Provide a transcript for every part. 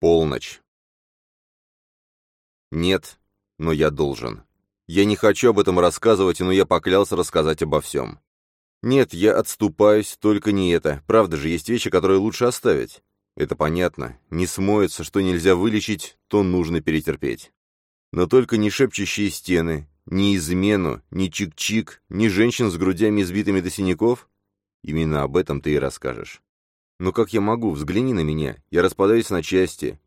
Полночь. Нет, но я должен. Я не хочу об этом рассказывать, но я поклялся рассказать обо всем. Нет, я отступаюсь, только не это. Правда же, есть вещи, которые лучше оставить. Это понятно. Не смоется, что нельзя вылечить, то нужно перетерпеть. Но только не шепчущие стены, ни измену, ни чик-чик, ни женщин с грудями избитыми до синяков. Именно об этом ты и расскажешь. Но как я могу? Взгляни на меня. Я распадаюсь на части.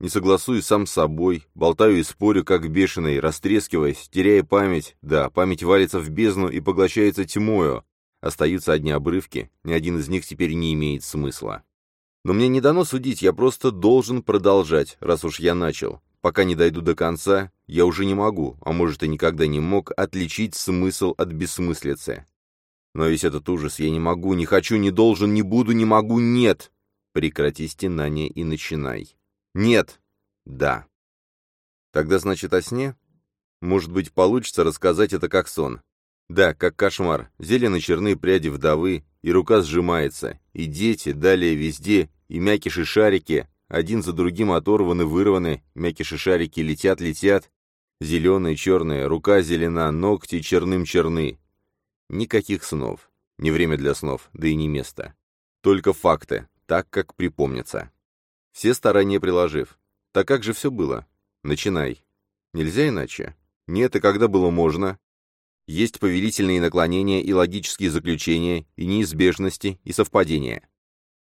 Не согласуюсь сам с собой, болтаю и спорю, как бешеный, растрескиваясь, теряя память. Да, память валится в бездну и поглощается тьмою. Остаются одни обрывки, ни один из них теперь не имеет смысла. Но мне не дано судить, я просто должен продолжать, раз уж я начал. Пока не дойду до конца, я уже не могу, а может и никогда не мог, отличить смысл от бессмыслицы. Но весь этот ужас я не могу, не хочу, не должен, не буду, не могу, нет. Прекрати стенание и начинай. Нет. Да. Тогда значит о сне? Может быть, получится рассказать это как сон. Да, как кошмар. Зелено-черные пряди вдовы, и рука сжимается, и дети, далее везде, и мякиши-шарики, один за другим оторваны, вырваны, мякиши-шарики летят-летят, зеленые, черные, рука зелена, ногти черным-черны. Никаких снов. Не время для снов, да и не место. Только факты, так, как припомнится. Все старания приложив. Так как же все было? Начинай. Нельзя иначе? Нет, и когда было можно? Есть повелительные наклонения и логические заключения, и неизбежности, и совпадения.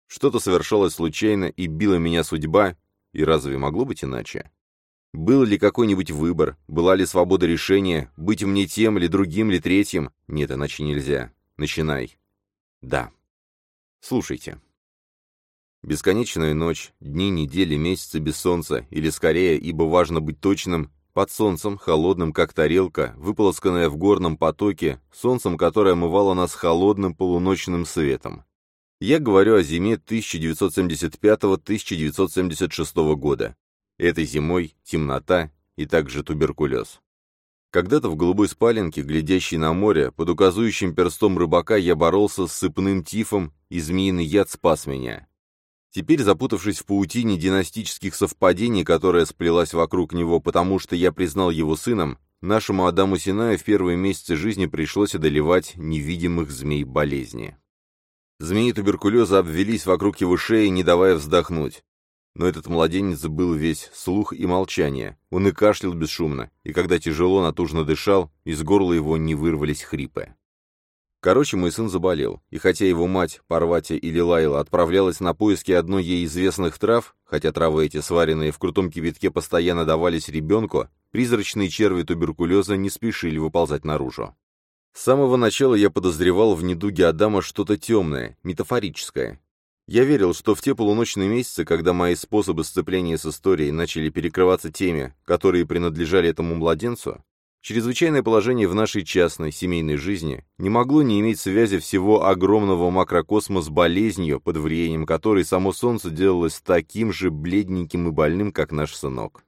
Что-то совершалось случайно, и била меня судьба, и разве могло быть иначе? Был ли какой-нибудь выбор, была ли свобода решения, быть мне тем, или другим, или третьим? Нет, иначе нельзя. Начинай. Да. Слушайте. Бесконечная ночь, дни, недели, месяцы без солнца, или скорее, ибо важно быть точным, под солнцем, холодным как тарелка, выполосканная в горном потоке, солнцем, которое омывало нас холодным полуночным светом. Я говорю о зиме 1975-1976 года. Этой зимой темнота и также туберкулез. Когда-то в голубой спаленке, глядящей на море, под указующим перстом рыбака я боролся с сыпным тифом, и змеиный яд спас меня. Теперь, запутавшись в паутине династических совпадений, которая сплелась вокруг него, потому что я признал его сыном, нашему Адаму Синаю в первые месяцы жизни пришлось одолевать невидимых змей болезни. Змеи туберкулеза обвелись вокруг его шеи, не давая вздохнуть. Но этот младенец был весь слух и молчание. Он и кашлял бесшумно, и когда тяжело, натужно дышал, из горла его не вырвались хрипы. Короче, мой сын заболел, и хотя его мать, Парвати или Лайла, отправлялась на поиски одной ей известных трав, хотя травы эти, сваренные в крутом кипятке, постоянно давались ребенку, призрачные черви туберкулеза не спешили выползать наружу. С самого начала я подозревал в недуге Адама что-то темное, метафорическое. Я верил, что в те полуночные месяцы, когда мои способы сцепления с историей начали перекрываться теми, которые принадлежали этому младенцу, Чрезвычайное положение в нашей частной, семейной жизни не могло не иметь связи всего огромного макрокосма с болезнью, под влиянием которой само Солнце делалось таким же бледненьким и больным, как наш сынок.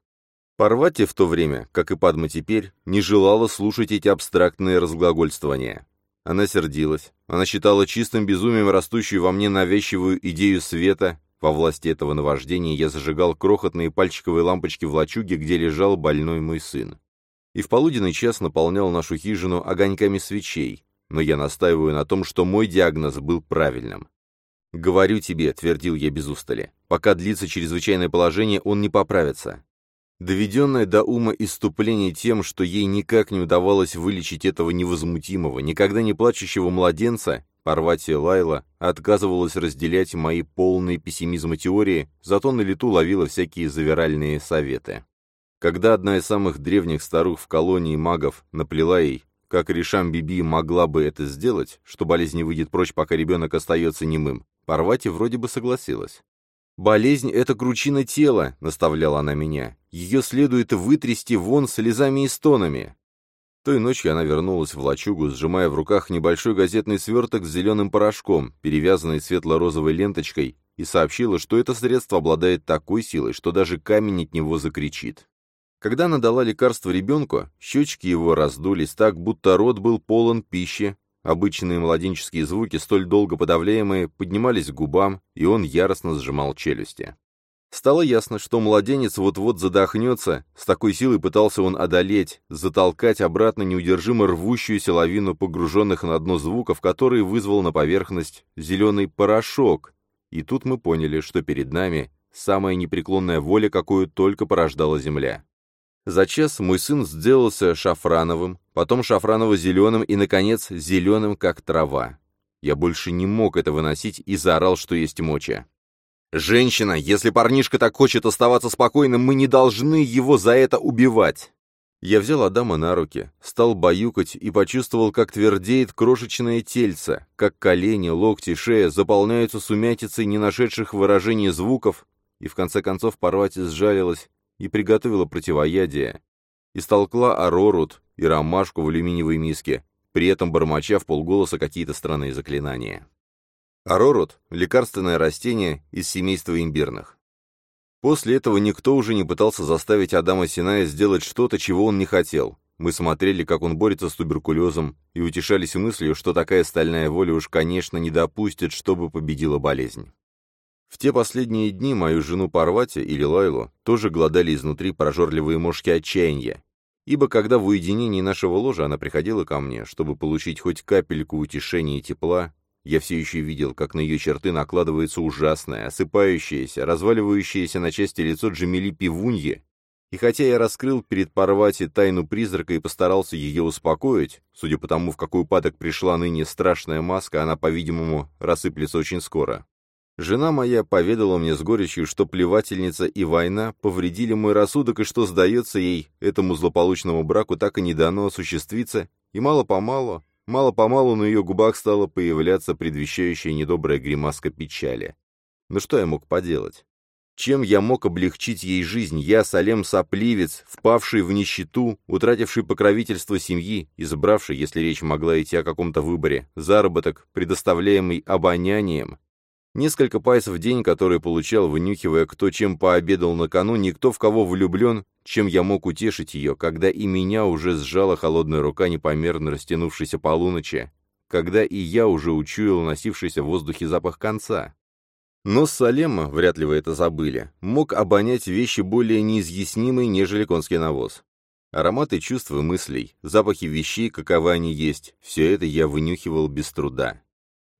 Парвати в то время, как и Падма теперь, не желала слушать эти абстрактные разглагольствования. Она сердилась, она считала чистым безумием растущую во мне навязчивую идею света, во власти этого наваждения я зажигал крохотные пальчиковые лампочки в лачуге, где лежал больной мой сын и в полуденный час наполнял нашу хижину огоньками свечей, но я настаиваю на том, что мой диагноз был правильным. «Говорю тебе», — твердил я без устали, — «пока длится чрезвычайное положение, он не поправится». Доведенная до ума иступление тем, что ей никак не удавалось вылечить этого невозмутимого, никогда не плачущего младенца, Парватия Лайла отказывалась разделять мои полные пессимизма теории, зато на лету ловила всякие завиральные советы. Когда одна из самых древних старух в колонии магов наплела ей, как Ришам Биби могла бы это сделать, что болезнь не выйдет прочь, пока ребенок остается немым, Парвати вроде бы согласилась. «Болезнь — это кручина тела», — наставляла она меня. «Ее следует вытрясти вон слезами и стонами». Той ночью она вернулась в лачугу, сжимая в руках небольшой газетный сверток с зеленым порошком, перевязанный светло-розовой ленточкой, и сообщила, что это средство обладает такой силой, что даже камень от него закричит. Когда она дала лекарство ребенку, щечки его раздулись так, будто рот был полон пищи, обычные младенческие звуки, столь долго подавляемые, поднимались к губам, и он яростно сжимал челюсти. Стало ясно, что младенец вот-вот задохнется, с такой силой пытался он одолеть, затолкать обратно неудержимо рвущуюся лавину погруженных на дно звуков, который вызвал на поверхность зеленый порошок. И тут мы поняли, что перед нами самая непреклонная воля, какую только порождала земля. За час мой сын сделался шафрановым, потом шафраново-зеленым и, наконец, зеленым, как трава. Я больше не мог это выносить и заорал, что есть моча. «Женщина, если парнишка так хочет оставаться спокойным, мы не должны его за это убивать!» Я взял Адама на руки, стал баюкать и почувствовал, как твердеет крошечное тельце, как колени, локти, шея заполняются сумятицей не нашедших выражений звуков, и в конце концов Парвати сжалилась и приготовила противоядие, истолкла арорут и ромашку в алюминиевой миске, при этом бормоча в полголоса какие-то странные заклинания. Аророт – лекарственное растение из семейства имбирных. После этого никто уже не пытался заставить Адама Синая сделать что-то, чего он не хотел. Мы смотрели, как он борется с туберкулезом, и утешались мыслью, что такая стальная воля уж, конечно, не допустит, чтобы победила болезнь. В те последние дни мою жену Парвати или Лайлу тоже глодали изнутри прожорливые мошки отчаяния, ибо когда в уединении нашего ложа она приходила ко мне, чтобы получить хоть капельку утешения и тепла, я все еще видел, как на ее черты накладывается ужасное, осыпающееся, разваливающееся на части лицо Джамили Пивуньи, и хотя я раскрыл перед Парвати тайну призрака и постарался ее успокоить, судя по тому, в какой упадок пришла ныне страшная маска, она, по-видимому, рассыплется очень скоро. Жена моя поведала мне с горечью, что плевательница и война повредили мой рассудок, и что, сдается ей, этому злополучному браку так и не дано осуществиться, и мало-помалу, Мало-помалу на ее губах стала появляться предвещающая недобрая гримаска печали. Но что я мог поделать? Чем я мог облегчить ей жизнь, я, Салем Сопливец, впавший в нищету, утративший покровительство семьи, избравший, если речь могла идти о каком-то выборе, заработок, предоставляемый обонянием, Несколько пайсов в день, которые получал, вынюхивая, кто чем пообедал накануне, никто в кого влюблен, чем я мог утешить ее, когда и меня уже сжала холодная рука непомерно растянувшейся полуночи, когда и я уже учуял носившийся в воздухе запах конца. Но Салема, вряд ли вы это забыли, мог обонять вещи более неизъяснимые, нежели конский навоз. Ароматы чувств и мыслей, запахи вещей, каковы они есть, все это я вынюхивал без труда.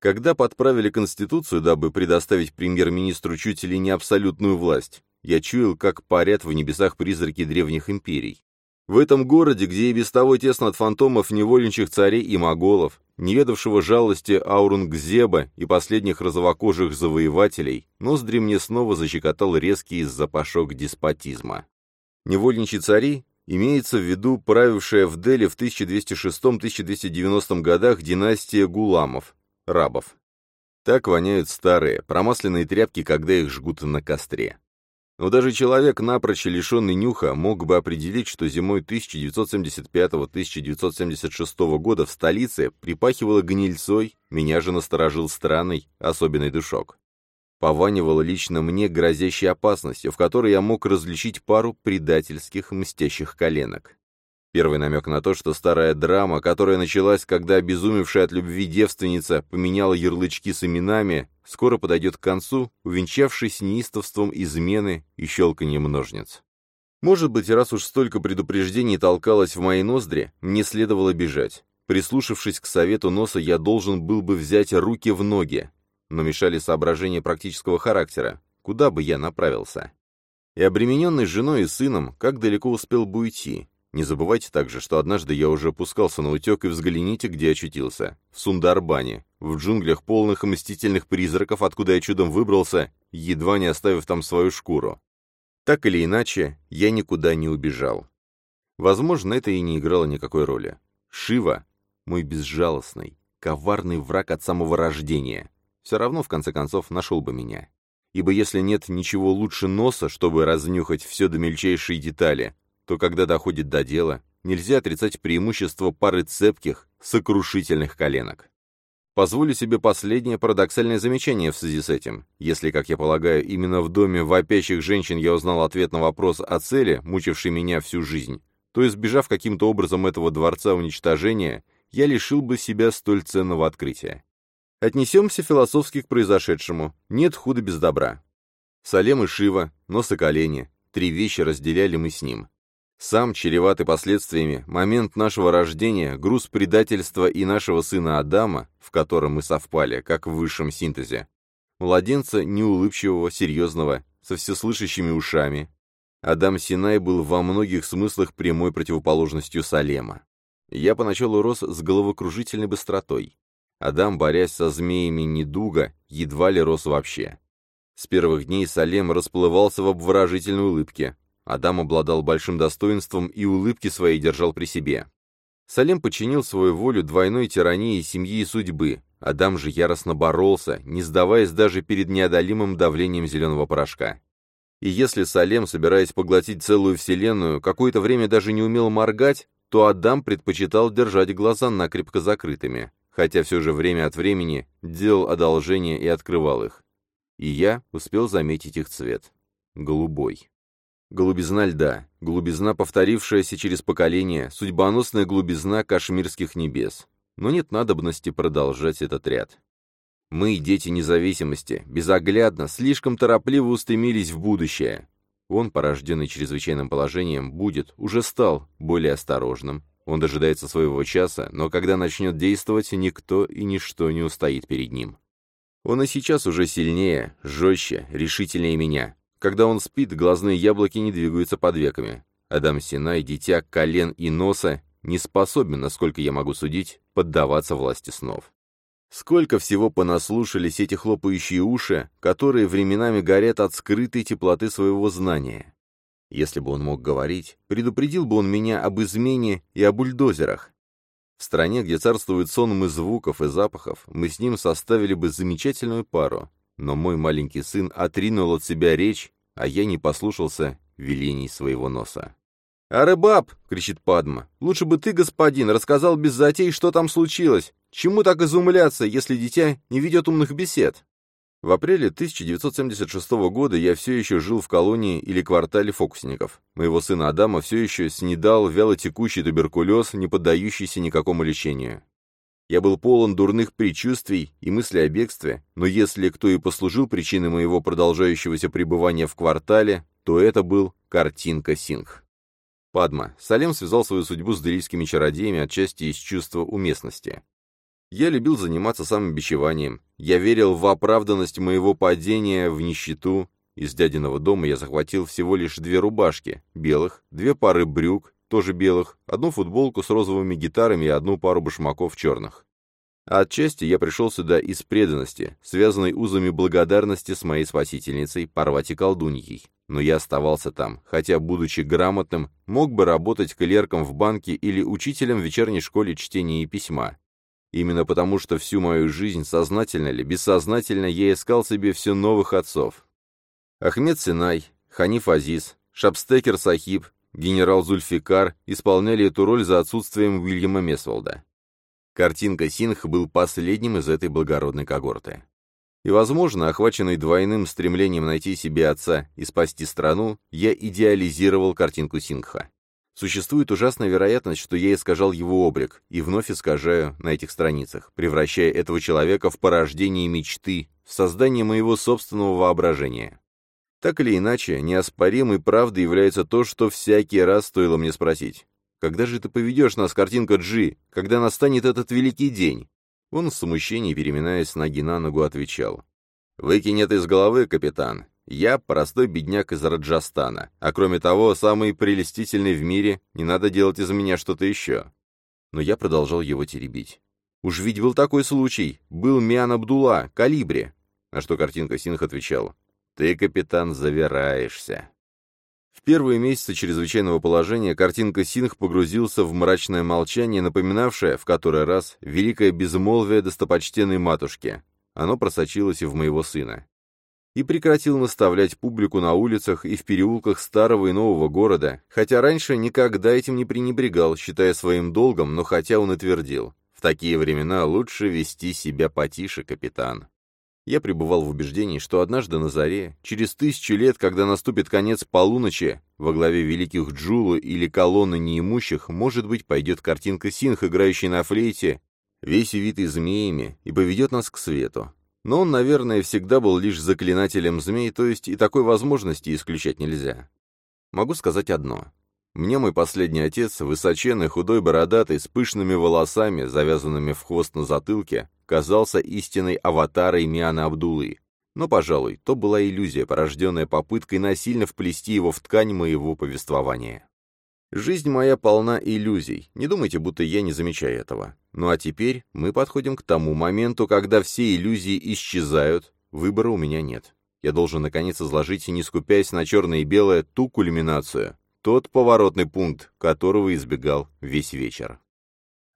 Когда подправили Конституцию, дабы предоставить премьер-министру чуть ли не абсолютную власть, я чуял, как парят в небесах призраки древних империй. В этом городе, где и без того тесно от фантомов невольничьих царей и моголов, неведавшего жалости Аурунгзеба и последних розовокожих завоевателей, ноздри мне снова защекотал резкий запашок деспотизма. Невольничьи цари имеется в виду правившая в Дели в 1206-1290 годах династия Гуламов, рабов. Так воняют старые, промасленные тряпки, когда их жгут на костре. Но даже человек, напрочь лишенный нюха, мог бы определить, что зимой 1975-1976 года в столице припахивало гнильцой, меня же насторожил странный, особенный душок. Пованивало лично мне грозящей опасностью, в которой я мог различить пару предательских мстящих коленок. Первый намек на то, что старая драма, которая началась, когда обезумевшая от любви девственница поменяла ярлычки с именами, скоро подойдет к концу, увенчавшись неистовством измены и щелканьем ножниц. Может быть, раз уж столько предупреждений толкалось в мои ноздри, мне следовало бежать. Прислушавшись к совету носа, я должен был бы взять руки в ноги, но мешали соображения практического характера. Куда бы я направился? И обремененный женой и сыном, как далеко успел бы уйти? Не забывайте также, что однажды я уже опускался на утек, и взгляните, где очутился. В Сундарбане, в джунглях полных мстительных призраков, откуда я чудом выбрался, едва не оставив там свою шкуру. Так или иначе, я никуда не убежал. Возможно, это и не играло никакой роли. Шива — мой безжалостный, коварный враг от самого рождения. Все равно, в конце концов, нашел бы меня. Ибо если нет ничего лучше носа, чтобы разнюхать все до мельчайшей детали, то когда доходит до дела, нельзя отрицать преимущество пары цепких, сокрушительных коленок. Позволю себе последнее парадоксальное замечание в связи с этим. Если, как я полагаю, именно в доме вопящих женщин я узнал ответ на вопрос о цели, мучившей меня всю жизнь, то, избежав каким-то образом этого дворца уничтожения, я лишил бы себя столь ценного открытия. Отнесемся философски к произошедшему. Нет худа без добра. Салем и Шива, нос и колени. Три вещи разделяли мы с ним. Сам, чреватый последствиями, момент нашего рождения, груз предательства и нашего сына Адама, в котором мы совпали, как в высшем синтезе. Младенца неулыбчивого, серьезного, со всеслышащими ушами. Адам Синай был во многих смыслах прямой противоположностью Салема. Я поначалу рос с головокружительной быстротой. Адам, борясь со змеями недуга, едва ли рос вообще. С первых дней Салем расплывался в обворожительной улыбке. Адам обладал большим достоинством и улыбки своей держал при себе. Салем подчинил свою волю двойной тирании семьи и судьбы. Адам же яростно боролся, не сдаваясь даже перед неодолимым давлением зеленого порошка. И если Салем, собираясь поглотить целую вселенную, какое-то время даже не умел моргать, то Адам предпочитал держать глаза накрепко закрытыми, хотя все же время от времени делал одолжения и открывал их. И я успел заметить их цвет. Голубой. Голубизна льда, голубизна, повторившаяся через поколения, судьбоносная голубизна кашмирских небес. Но нет надобности продолжать этот ряд. Мы, дети независимости, безоглядно, слишком торопливо устремились в будущее. Он, порожденный чрезвычайным положением, будет, уже стал, более осторожным. Он дожидается своего часа, но когда начнет действовать, никто и ничто не устоит перед ним. Он и сейчас уже сильнее, жестче, решительнее меня. Когда он спит, глазные яблоки не двигаются под веками. Адам Синай, дитя колен и носа, не способен, насколько я могу судить, поддаваться власти снов. Сколько всего понаслушались эти хлопающие уши, которые временами горят от скрытой теплоты своего знания. Если бы он мог говорить, предупредил бы он меня об измене и о бульдозерах. В стране, где царствует сон и звуков, и запахов, мы с ним составили бы замечательную пару. Но мой маленький сын отринул от себя речь, а я не послушался велений своего носа. «Арыбаб!» — кричит Падма. «Лучше бы ты, господин, рассказал без затей, что там случилось. Чему так изумляться, если дитя не ведет умных бесед?» В апреле 1976 года я все еще жил в колонии или квартале фокусников. Моего сына Адама все еще снедал вялотекущий туберкулез, не поддающийся никакому лечению. Я был полон дурных предчувствий и мыслей о бегстве, но если кто и послужил причиной моего продолжающегося пребывания в квартале, то это был картинка Сингх. Падма. Салем связал свою судьбу с делийскими чародеями отчасти из чувства уместности. Я любил заниматься самобичеванием. Я верил в оправданность моего падения в нищету. Из дядиного дома я захватил всего лишь две рубашки, белых, две пары брюк, тоже белых, одну футболку с розовыми гитарами и одну пару башмаков черных. А отчасти я пришел сюда из преданности, связанной узами благодарности с моей спасительницей Парвати Колдуньей. Но я оставался там, хотя, будучи грамотным, мог бы работать клерком в банке или учителем в вечерней школе чтения и письма. Именно потому, что всю мою жизнь, сознательно или бессознательно, я искал себе все новых отцов. Ахмед Синай, Ханиф Азиз, Шабстекер Сахиб, генерал Зульфикар исполняли эту роль за отсутствием Уильяма Месволда. Картинка Синх был последним из этой благородной когорты. И, возможно, охваченный двойным стремлением найти себе отца и спасти страну, я идеализировал картинку Сингха. Существует ужасная вероятность, что я искажал его облик, и вновь искажаю на этих страницах, превращая этого человека в порождение мечты, в создание моего собственного воображения. Так или иначе, неоспоримой правдой является то, что всякий раз стоило мне спросить. «Когда же ты поведешь нас, картинка Джи? Когда настанет этот великий день?» Он в смущении, переминаясь с ноги на ногу, отвечал. «Выкинь из головы, капитан. Я простой бедняк из Раджастана, а кроме того, самый прелестительный в мире, не надо делать из меня что-то еще. Но я продолжал его теребить. Уж ведь был такой случай, был Миан Абдулла, Калибри. На что картинка Синх отвечал, «Ты, капитан, завираешься». В первые месяцы чрезвычайного положения картинка Синх погрузился в мрачное молчание, напоминавшее, в который раз, великое безмолвие достопочтенной матушки. Оно просочилось и в моего сына и прекратил наставлять публику на улицах и в переулках старого и нового города, хотя раньше никогда этим не пренебрегал, считая своим долгом, но хотя он и твердил. В такие времена лучше вести себя потише, капитан. Я пребывал в убеждении, что однажды на заре, через тысячу лет, когда наступит конец полуночи, во главе великих Джулу или колонны неимущих, может быть, пойдет картинка Синх, играющий на флейте, весь увитый змеями, и поведет нас к свету. но он, наверное, всегда был лишь заклинателем змей, то есть и такой возможности исключать нельзя. Могу сказать одно. Мне мой последний отец, высоченный, худой, бородатый, с пышными волосами, завязанными в хвост на затылке, казался истинной аватарой Мианы Абдулы. Но, пожалуй, то была иллюзия, порожденная попыткой насильно вплести его в ткань моего повествования. Жизнь моя полна иллюзий, не думайте, будто я не замечаю этого. Ну а теперь мы подходим к тому моменту, когда все иллюзии исчезают, выбора у меня нет. Я должен, наконец, изложить, не скупясь на черное и белое, ту кульминацию, тот поворотный пункт, которого избегал весь вечер.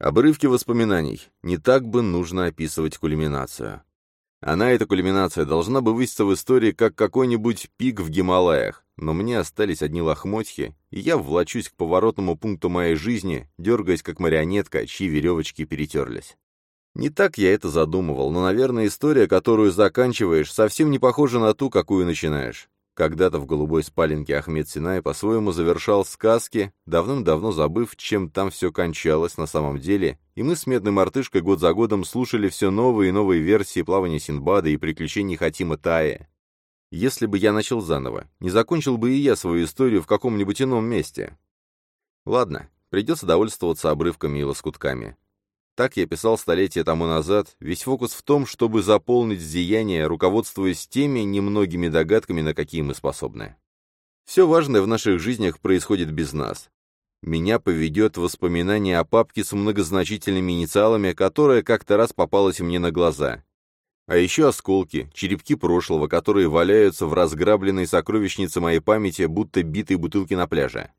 Обрывки воспоминаний. Не так бы нужно описывать кульминацию. Она, эта кульминация, должна бы выситься в истории, как какой-нибудь пик в Гималаях, но мне остались одни лохмотьки, и я влачусь к поворотному пункту моей жизни, дергаясь как марионетка, чьи веревочки перетерлись. Не так я это задумывал, но, наверное, история, которую заканчиваешь, совсем не похожа на ту, какую начинаешь. Когда-то в голубой спаленке Ахмед Синай по-своему завершал сказки, давным-давно забыв, чем там все кончалось на самом деле, и мы с Медной Мартышкой год за годом слушали все новые и новые версии плавания Синбада и приключений Хатима Тая. Если бы я начал заново, не закончил бы и я свою историю в каком-нибудь ином месте. Ладно, придется довольствоваться обрывками и лоскутками. Так я писал столетия тому назад, весь фокус в том, чтобы заполнить зияние, руководствуясь теми немногими догадками, на какие мы способны. Все важное в наших жизнях происходит без нас. Меня поведет воспоминание о папке с многозначительными инициалами, которая как-то раз попалась мне на глаза. А еще осколки, черепки прошлого, которые валяются в разграбленной сокровищнице моей памяти, будто битые бутылки на пляже.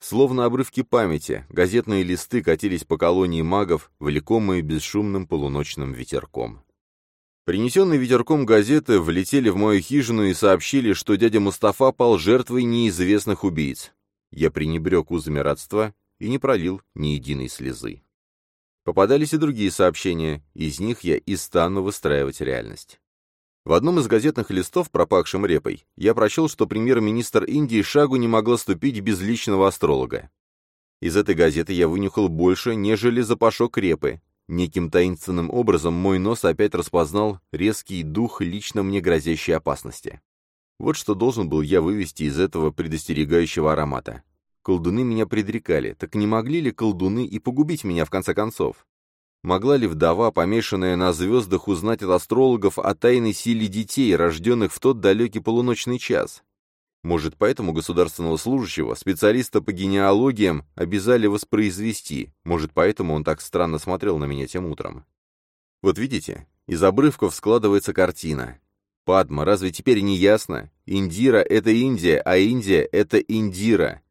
Словно обрывки памяти, газетные листы катились по колонии магов, влекомые бесшумным полуночным ветерком. Принесенные ветерком газеты влетели в мою хижину и сообщили, что дядя Мустафа пал жертвой неизвестных убийц. Я пренебрег узами родства и не пролил ни единой слезы. Попадались и другие сообщения, из них я и стану выстраивать реальность. В одном из газетных листов, пропахшим репой, я прочел, что премьер-министр Индии шагу не могла ступить без личного астролога. Из этой газеты я вынюхал больше, нежели запашок репы. Неким таинственным образом мой нос опять распознал резкий дух лично мне грозящей опасности. Вот что должен был я вывести из этого предостерегающего аромата. Колдуны меня предрекали, так не могли ли колдуны и погубить меня в конце концов? Могла ли вдова, помешанная на звездах, узнать от астрологов о тайной силе детей, рожденных в тот далекий полуночный час? Может, поэтому государственного служащего, специалиста по генеалогиям, обязали воспроизвести, может, поэтому он так странно смотрел на меня тем утром. Вот видите, из обрывков складывается картина. Падма, разве теперь не ясно? Индира — это Индия, а Индия — это Индира.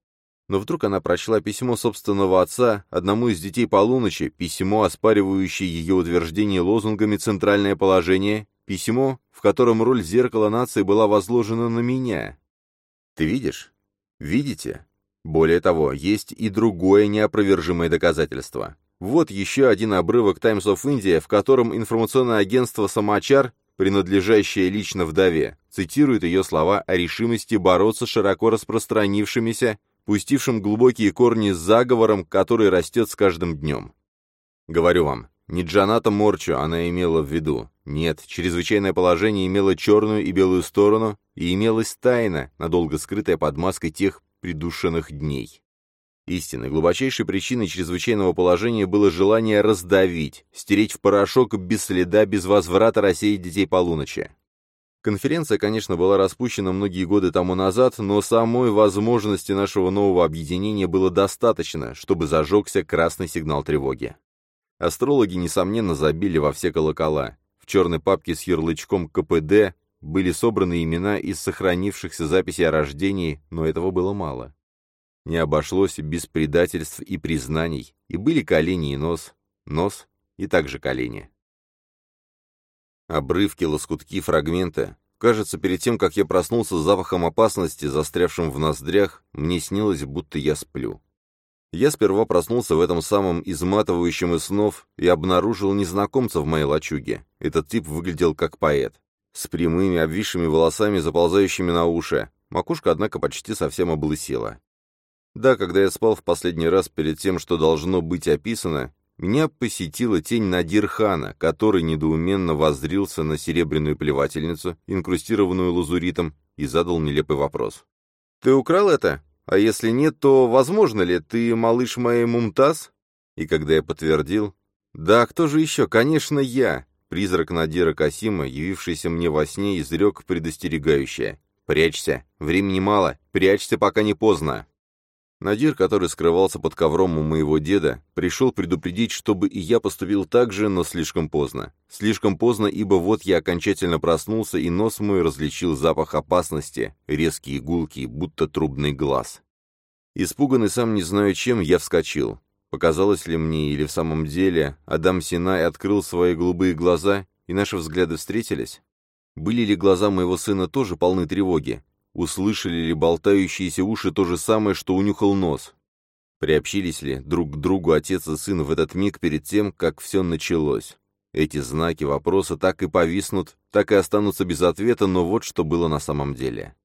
Но вдруг она прочла письмо собственного отца, одному из детей полуночи, письмо, оспаривающее ее утверждение лозунгами «центральное положение», письмо, в котором роль зеркала нации была возложена на меня. Ты видишь? Видите? Более того, есть и другое неопровержимое доказательство. Вот еще один обрывок Times of India, в котором информационное агентство «Самачар», принадлежащее лично вдове, цитирует ее слова о решимости бороться с широко распространившимися пустившим глубокие корни заговором, который растет с каждым днем. Говорю вам, не Джаната Морчу она имела в виду. Нет, чрезвычайное положение имело черную и белую сторону, и имелась тайна, надолго скрытая под маской тех придушенных дней. Истинной, глубочайшей причиной чрезвычайного положения было желание раздавить, стереть в порошок без следа, без возврата рассеять детей полуночи. Конференция, конечно, была распущена многие годы тому назад, но самой возможности нашего нового объединения было достаточно, чтобы зажегся красный сигнал тревоги. Астрологи, несомненно, забили во все колокола. В черной папке с ярлычком КПД были собраны имена из сохранившихся записей о рождении, но этого было мало. Не обошлось без предательств и признаний, и были колени и нос, нос и также колени. Обрывки, лоскутки, фрагменты. Кажется, перед тем, как я проснулся с запахом опасности, застрявшим в ноздрях, мне снилось, будто я сплю. Я сперва проснулся в этом самом изматывающем из снов и обнаружил незнакомца в моей лачуге. Этот тип выглядел как поэт. С прямыми, обвисшими волосами, заползающими на уши. Макушка, однако, почти совсем облысела. Да, когда я спал в последний раз перед тем, что должно быть описано, меня посетила тень Надирхана, который недоуменно воззрился на серебряную плевательницу, инкрустированную лазуритом, и задал нелепый вопрос. «Ты украл это? А если нет, то возможно ли ты малыш моей Мумтаз?» И когда я подтвердил, «Да, кто же еще? Конечно, я!» Призрак Надира Касима, явившийся мне во сне, изрек предостерегающее. «Прячься! Времени мало! Прячься, пока не поздно!» Надир, который скрывался под ковром у моего деда, пришел предупредить, чтобы и я поступил так же, но слишком поздно. Слишком поздно, ибо вот я окончательно проснулся, и нос мой различил запах опасности, резкие гулки, будто трубный глаз. Испуганный сам не знаю чем, я вскочил. Показалось ли мне, или в самом деле, Адам Синай открыл свои голубые глаза, и наши взгляды встретились? Были ли глаза моего сына тоже полны тревоги? Услышали ли болтающиеся уши то же самое, что унюхал нос? Приобщились ли друг к другу отец и сын в этот миг перед тем, как все началось? Эти знаки вопроса так и повиснут, так и останутся без ответа, но вот что было на самом деле.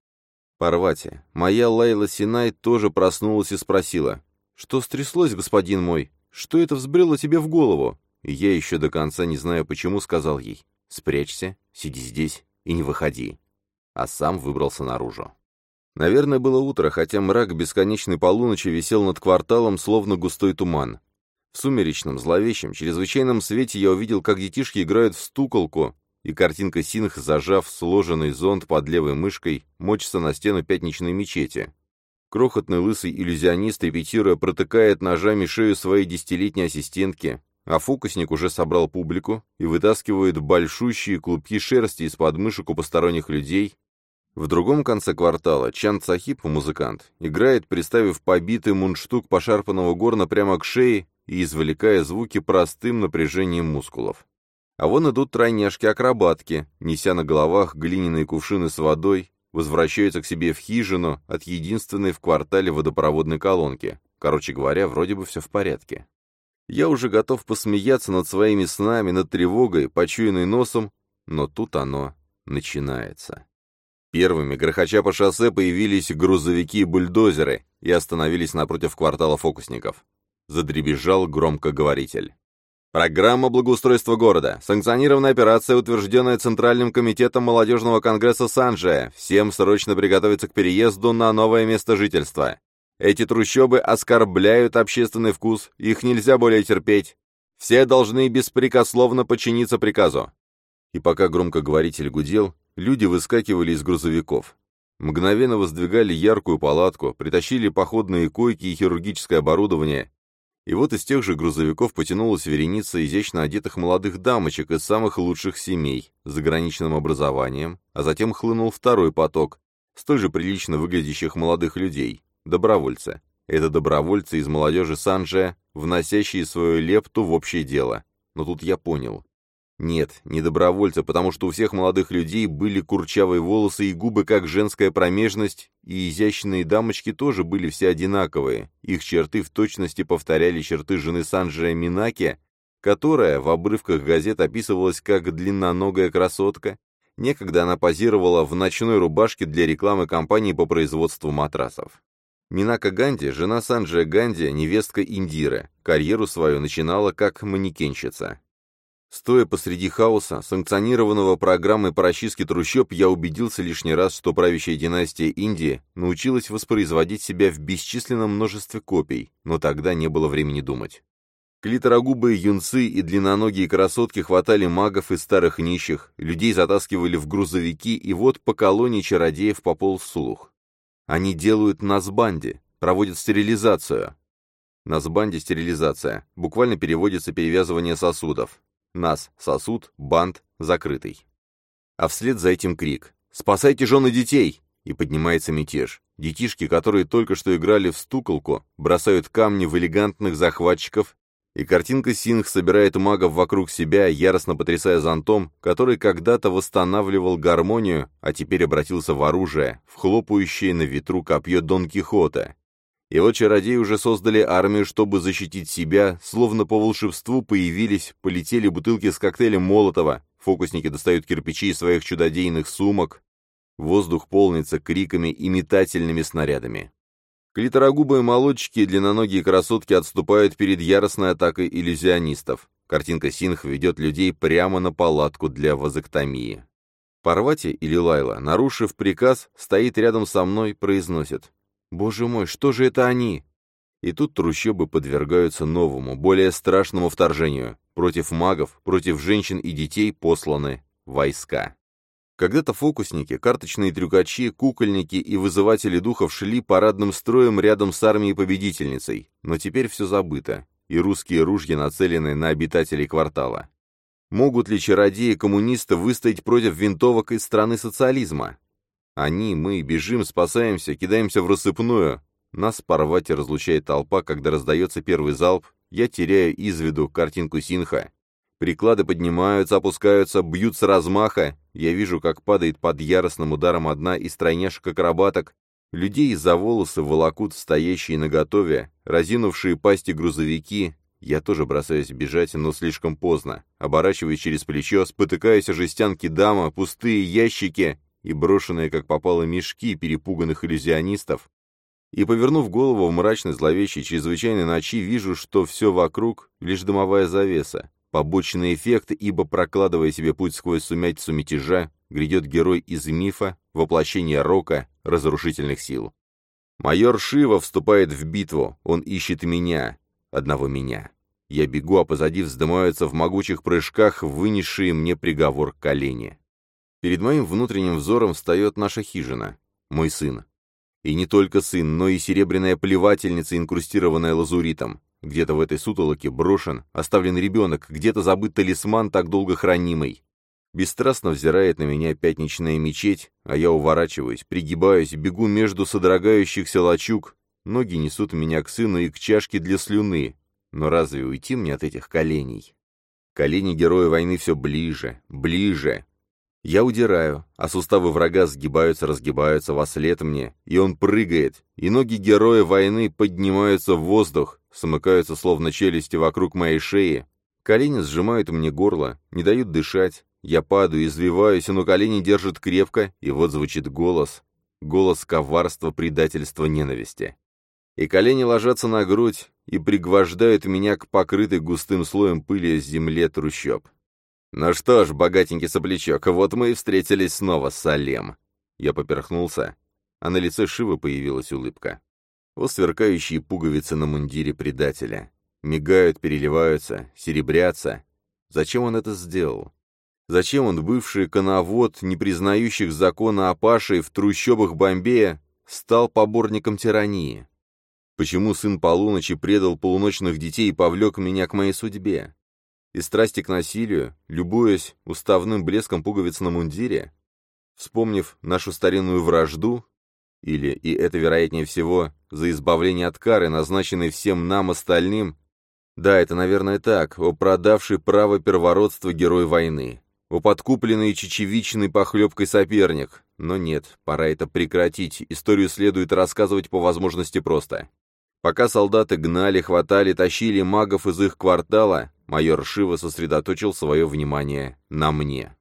Парвати, моя Лайла Синай тоже проснулась и спросила, «Что стряслось, господин мой? Что это взбрело тебе в голову?» И я еще до конца не знаю почему сказал ей, «Спрячься, сиди здесь и не выходи» а сам выбрался наружу. Наверное, было утро, хотя мрак бесконечной полуночи висел над кварталом, словно густой туман. В сумеречном, зловещем, чрезвычайном свете я увидел, как детишки играют в стуколку, и картинка Синх, зажав сложенный зонт под левой мышкой, мочится на стену пятничной мечети. Крохотный лысый иллюзионист, репетируя, протыкает ножами шею своей десятилетней ассистентки, а фокусник уже собрал публику и вытаскивает большущие клубки шерсти из подмышек у посторонних людей, в другом конце квартала Чан Цахип, музыкант, играет, приставив побитый мундштук пошарпанного горна прямо к шее и извлекая звуки простым напряжением мускулов. А вон идут тройняшки-акробатки, неся на головах глиняные кувшины с водой, возвращаются к себе в хижину от единственной в квартале водопроводной колонки. Короче говоря, вроде бы все в порядке. Я уже готов посмеяться над своими снами, над тревогой, почуянной носом, но тут оно начинается. Первыми, грохоча по шоссе, появились грузовики и бульдозеры и остановились напротив квартала фокусников. Задребезжал громкоговоритель. Программа благоустройства города. Санкционированная операция, утвержденная Центральным комитетом молодежного конгресса Санджия. Всем срочно приготовиться к переезду на новое место жительства. Эти трущобы оскорбляют общественный вкус, их нельзя более терпеть. Все должны беспрекословно подчиниться приказу. И пока громкоговоритель гудел, Люди выскакивали из грузовиков. Мгновенно воздвигали яркую палатку, притащили походные койки и хирургическое оборудование. И вот из тех же грузовиков потянулась вереница изящно одетых молодых дамочек из самых лучших семей, с заграничным образованием, а затем хлынул второй поток, столь же прилично выглядящих молодых людей, добровольцы. Это добровольцы из молодежи Санджия, вносящие свою лепту в общее дело. Но тут я понял. Нет, не добровольцы, потому что у всех молодых людей были курчавые волосы и губы, как женская промежность, и изящные дамочки тоже были все одинаковые. Их черты в точности повторяли черты жены Санджия Минаки, которая в обрывках газет описывалась как длинноногая красотка. Некогда она позировала в ночной рубашке для рекламы компании по производству матрасов. Минака Ганди, жена Санджия Ганди, невестка Индиры, карьеру свою начинала как манекенщица. Стоя посреди хаоса, санкционированного программой по расчистке трущоб, я убедился лишний раз, что правящая династия Индии научилась воспроизводить себя в бесчисленном множестве копий, но тогда не было времени думать. Клиторогубые юнцы и длинноногие красотки хватали магов и старых нищих, людей затаскивали в грузовики, и вот по колонии чародеев пополз слух. Они делают насбанди, проводят стерилизацию. Насбанди – стерилизация, буквально переводится перевязывание сосудов. Нас, сосуд, бант, закрытый. А вслед за этим крик «Спасайте жены детей!» И поднимается мятеж. Детишки, которые только что играли в стуколку, бросают камни в элегантных захватчиков, и картинка Синх собирает магов вокруг себя, яростно потрясая зонтом, который когда-то восстанавливал гармонию, а теперь обратился в оружие, в хлопающее на ветру копье Дон Кихота. Его чародеи уже создали армию, чтобы защитить себя, словно по волшебству появились, полетели бутылки с коктейлем Молотова, фокусники достают кирпичи из своих чудодейных сумок, воздух полнится криками и метательными снарядами. Клиторогубые молодчики и длинноногие красотки отступают перед яростной атакой иллюзионистов. Картинка Синх ведет людей прямо на палатку для вазоктомии. Парвати или Лайла, нарушив приказ, стоит рядом со мной, произносит. «Боже мой, что же это они?» И тут трущобы подвергаются новому, более страшному вторжению. Против магов, против женщин и детей посланы войска. Когда-то фокусники, карточные трюкачи, кукольники и вызыватели духов шли парадным строем рядом с армией-победительницей, но теперь все забыто, и русские ружья нацелены на обитателей квартала. Могут ли чародеи-коммунисты выстоять против винтовок из страны социализма? Они, мы, бежим, спасаемся, кидаемся в рассыпную. Нас порвать и разлучает толпа, когда раздается первый залп, я теряю из виду картинку Синха, Приклады поднимаются, опускаются, бьют с размаха. Я вижу, как падает под яростным ударом одна из тройняшек-акробаток. Людей за волосы волокут стоящие наготове, разинувшие пасти грузовики. Я тоже бросаюсь бежать, но слишком поздно. Оборачиваясь через плечо, спотыкаясь о жестянки дама, пустые ящики и брошенные, как попало, мешки перепуганных иллюзионистов. И, повернув голову в мрачной, зловещей, чрезвычайной ночи, вижу, что все вокруг — лишь дымовая завеса. Побочный эффект, ибо, прокладывая себе путь сквозь сумятицу мятежа, грядет герой из мифа, воплощение рока, разрушительных сил. Майор Шива вступает в битву, он ищет меня, одного меня. Я бегу, а позади вздымаются в могучих прыжках вынесшие мне приговор колени. Перед моим внутренним взором встает наша хижина, мой сын. И не только сын, но и серебряная плевательница, инкрустированная лазуритом. Где-то в этой сутолоке брошен, оставлен ребенок, где-то забыт талисман, так долго хранимый. Бесстрастно взирает на меня пятничная мечеть, а я уворачиваюсь, пригибаюсь, бегу между содрогающихся лачуг. Ноги несут меня к сыну и к чашке для слюны. Но разве уйти мне от этих коленей? Колени героя войны все ближе, ближе. Я удираю, а суставы врага сгибаются-разгибаются во след мне, и он прыгает, и ноги героя войны поднимаются в воздух, смыкаются словно челюсти вокруг моей шеи, колени сжимают мне горло, не дают дышать, я падаю, извиваюсь, но колени держат крепко, и вот звучит голос. Голос коварства, предательства, ненависти. И колени ложатся на грудь и пригвождают меня к покрытой густым слоем пыли земле трущоб. «Ну что ж, богатенький соплячок, вот мы и встретились снова, Салем!» Я поперхнулся, а на лице Шивы появилась улыбка. Вот сверкающие пуговицы на мундире предателя. Мигают, переливаются, серебрятся. Зачем он это сделал? Зачем он, бывший коновод, не признающих закона Апаши в трущобах Бомбея, стал поборником тирании? Почему сын полуночи предал полуночных детей и повлек меня к моей судьбе? И страсти к насилию, любуясь уставным блеском пуговиц на мундире? Вспомнив нашу старинную вражду, или, и это вероятнее всего, за избавление от кары, назначенной всем нам остальным, да, это, наверное, так, о продавший право первородства герой войны, о подкупленный чечевичной похлебкой соперник. Но нет, пора это прекратить, историю следует рассказывать по возможности просто. Пока солдаты гнали, хватали, тащили магов из их квартала, майор Шива сосредоточил свое внимание на мне.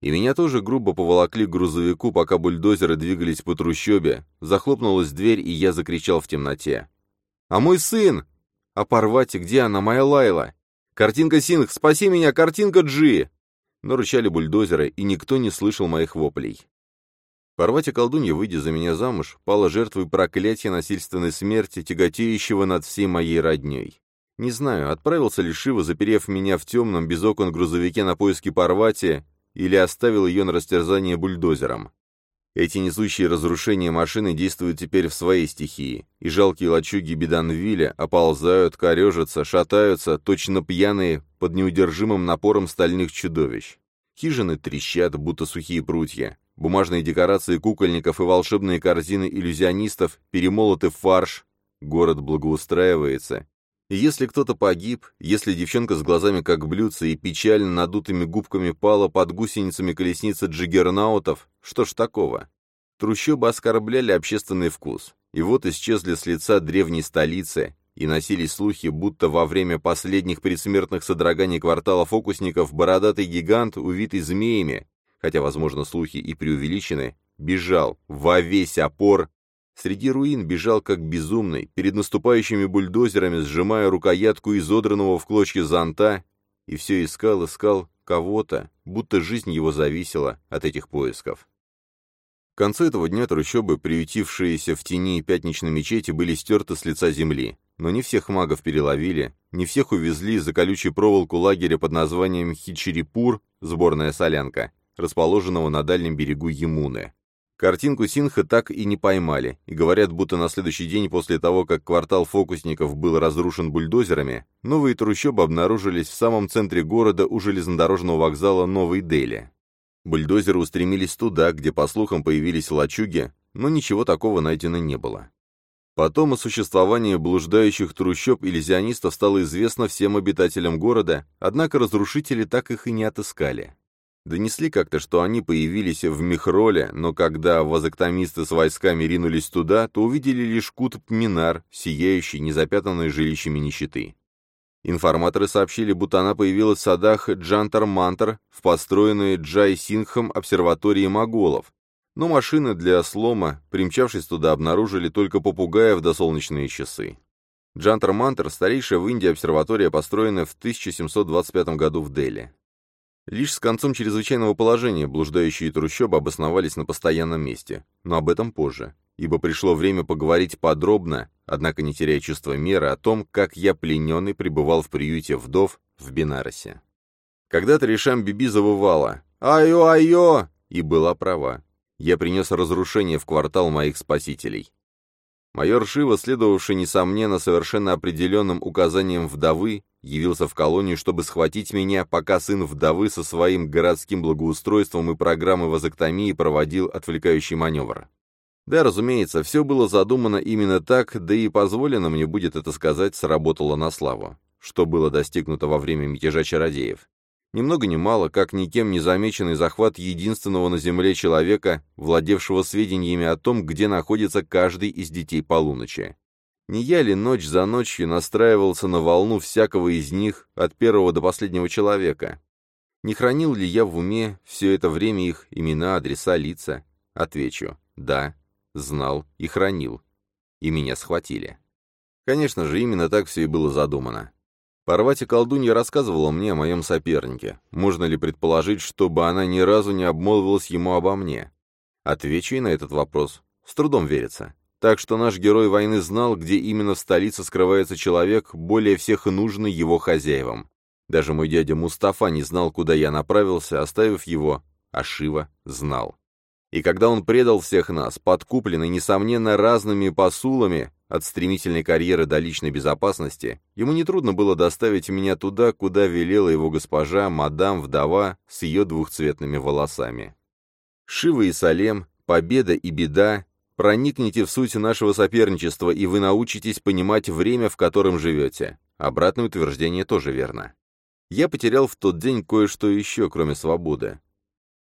И меня тоже грубо поволокли к грузовику, пока бульдозеры двигались по трущобе. Захлопнулась дверь, и я закричал в темноте. «А мой сын! А Парвати, где она, моя Лайла? Картинка Синг, спаси меня, картинка Джи!» Но рычали бульдозеры, и никто не слышал моих воплей. Парвати колдунья, выйдя за меня замуж, пала жертвой проклятия насильственной смерти, тяготеющего над всей моей родней. Не знаю, отправился ли Шива, заперев меня в темном, без окон грузовике на поиски Парвати, или оставил ее на растерзание бульдозером. Эти несущие разрушения машины действуют теперь в своей стихии, и жалкие лачуги Беданвиля оползают, корежатся, шатаются, точно пьяные, под неудержимым напором стальных чудовищ. Хижины трещат, будто сухие прутья. Бумажные декорации кукольников и волшебные корзины иллюзионистов перемолоты в фарш. Город благоустраивается, если кто-то погиб, если девчонка с глазами как блюдца и печально надутыми губками пала под гусеницами колесницы джиггернаутов, что ж такого? Трущобы оскорбляли общественный вкус. И вот исчезли с лица древней столицы, и носились слухи, будто во время последних предсмертных содроганий квартала фокусников бородатый гигант, увитый змеями, хотя, возможно, слухи и преувеличены, бежал во весь опор Среди руин бежал как безумный, перед наступающими бульдозерами сжимая рукоятку изодранного в клочья зонта, и все искал, искал кого-то, будто жизнь его зависела от этих поисков. К концу этого дня трущобы, приютившиеся в тени пятничной мечети, были стерты с лица земли. Но не всех магов переловили, не всех увезли за колючей проволоку лагеря под названием Хичерипур, сборная солянка, расположенного на дальнем берегу Емуны. Картинку Синха так и не поймали, и говорят, будто на следующий день после того, как квартал фокусников был разрушен бульдозерами, новые трущобы обнаружились в самом центре города у железнодорожного вокзала Новой Дели. Бульдозеры устремились туда, где, по слухам, появились лачуги, но ничего такого найдено не было. Потом о существовании блуждающих трущоб иллюзионистов стало известно всем обитателям города, однако разрушители так их и не отыскали. Донесли как-то, что они появились в Михроле, но когда вазоктомисты с войсками ринулись туда, то увидели лишь Кутб-Минар, сияющий, незапятнанный жилищами нищеты. Информаторы сообщили, будто она появилась в садах Джантар-Мантар, в построенной Джай-Сингхом обсерватории моголов, но машины для слома, примчавшись туда, обнаружили только попугаев до солнечные часы. Джантар-Мантар – старейшая в Индии обсерватория, построенная в 1725 году в Дели. Лишь с концом чрезвычайного положения блуждающие трущобы обосновались на постоянном месте, но об этом позже, ибо пришло время поговорить подробно, однако не теряя чувства меры, о том, как я плененный пребывал в приюте вдов в Бенаросе. Когда-то Решам Биби завывала «Айо-айо!» и была права. Я принес разрушение в квартал моих спасителей. Майор Шива, следовавший, несомненно, совершенно определенным указанием вдовы, явился в колонию, чтобы схватить меня, пока сын вдовы со своим городским благоустройством и программой вазоктомии проводил отвлекающий маневр. Да, разумеется, все было задумано именно так, да и позволено мне будет это сказать, сработало на славу, что было достигнуто во время мятежа чародеев. Ни много ни мало, как никем не замеченный захват единственного на Земле человека, владевшего сведениями о том, где находится каждый из детей полуночи. Не я ли ночь за ночью настраивался на волну всякого из них, от первого до последнего человека? Не хранил ли я в уме все это время их имена, адреса, лица? Отвечу, да, знал и хранил. И меня схватили. Конечно же, именно так все и было задумано. Парвати колдунья рассказывала мне о моем сопернике. Можно ли предположить, чтобы она ни разу не обмолвилась ему обо мне? Отвечу и на этот вопрос. С трудом верится. Так что наш герой войны знал, где именно в столице скрывается человек, более всех нужный его хозяевам. Даже мой дядя Мустафа не знал, куда я направился, оставив его, а Шива знал. И когда он предал всех нас, подкупленный, несомненно, разными посулами, от стремительной карьеры до личной безопасности, ему нетрудно было доставить меня туда, куда велела его госпожа, мадам-вдова, с ее двухцветными волосами. Шива и Салем, победа и беда, проникните в суть нашего соперничества, и вы научитесь понимать время, в котором живете. Обратное утверждение тоже верно. Я потерял в тот день кое-что еще, кроме свободы.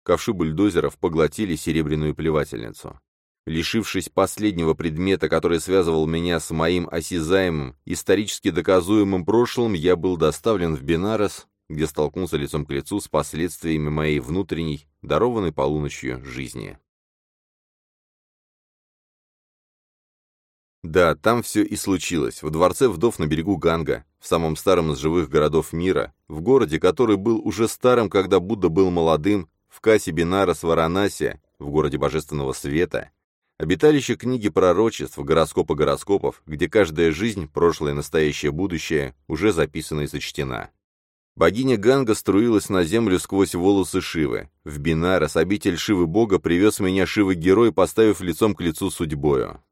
Ковши бульдозеров поглотили серебряную плевательницу. Лишившись последнего предмета, который связывал меня с моим осязаемым, исторически доказуемым прошлым, я был доставлен в Бенарес, где столкнулся лицом к лицу с последствиями моей внутренней, дарованной полуночью, жизни. Да, там все и случилось, в дворце вдов на берегу Ганга, в самом старом из живых городов мира, в городе, который был уже старым, когда Будда был молодым, в Касе Бинарас Варанаси, в городе Божественного Света, Обиталище книги пророчеств, гороскопа гороскопов, где каждая жизнь, прошлое, настоящее, будущее, уже записана и сочтена. Богиня Ганга струилась на землю сквозь волосы Шивы. В Бинарас обитель Шивы Бога привез меня Шивы-герой, поставив лицом к лицу судьбою.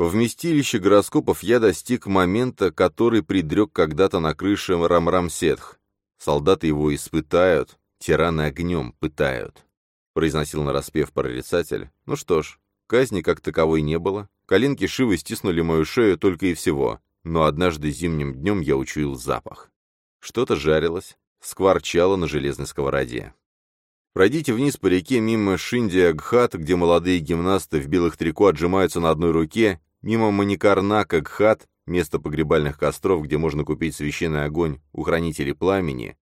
В вместилище гороскопов я достиг момента, который предрек когда-то на крыше Рамрам-Сетх. Солдаты его испытают, тираны огнем пытают. Произносил нараспев прорицатель. Ну что ж, Казни как таковой не было. Коленки Шивы стиснули мою шею только и всего. Но однажды зимним днем я учуял запах. Что-то жарилось, скворчало на железной сковороде. Пройдите вниз по реке мимо Шиндия Гхат, где молодые гимнасты в белых трико отжимаются на одной руке, мимо Маникарнака Гхат, место погребальных костров, где можно купить священный огонь у хранителей пламени,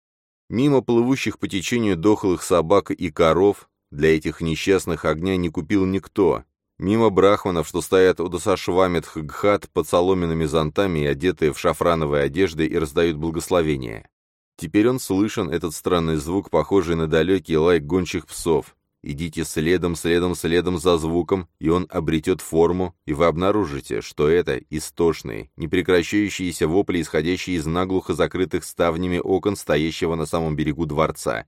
мимо плывущих по течению дохлых собак и коров, для этих несчастных огня не купил никто, мимо брахманов, что стоят у Досашвамет Гхат под соломенными зонтами и одетые в шафрановые одежды и раздают благословения. Теперь он слышен, этот странный звук, похожий на далекий лай гончих псов. Идите следом, следом, следом за звуком, и он обретет форму, и вы обнаружите, что это истошные, непрекращающиеся вопли, исходящие из наглухо закрытых ставнями окон, стоящего на самом берегу дворца.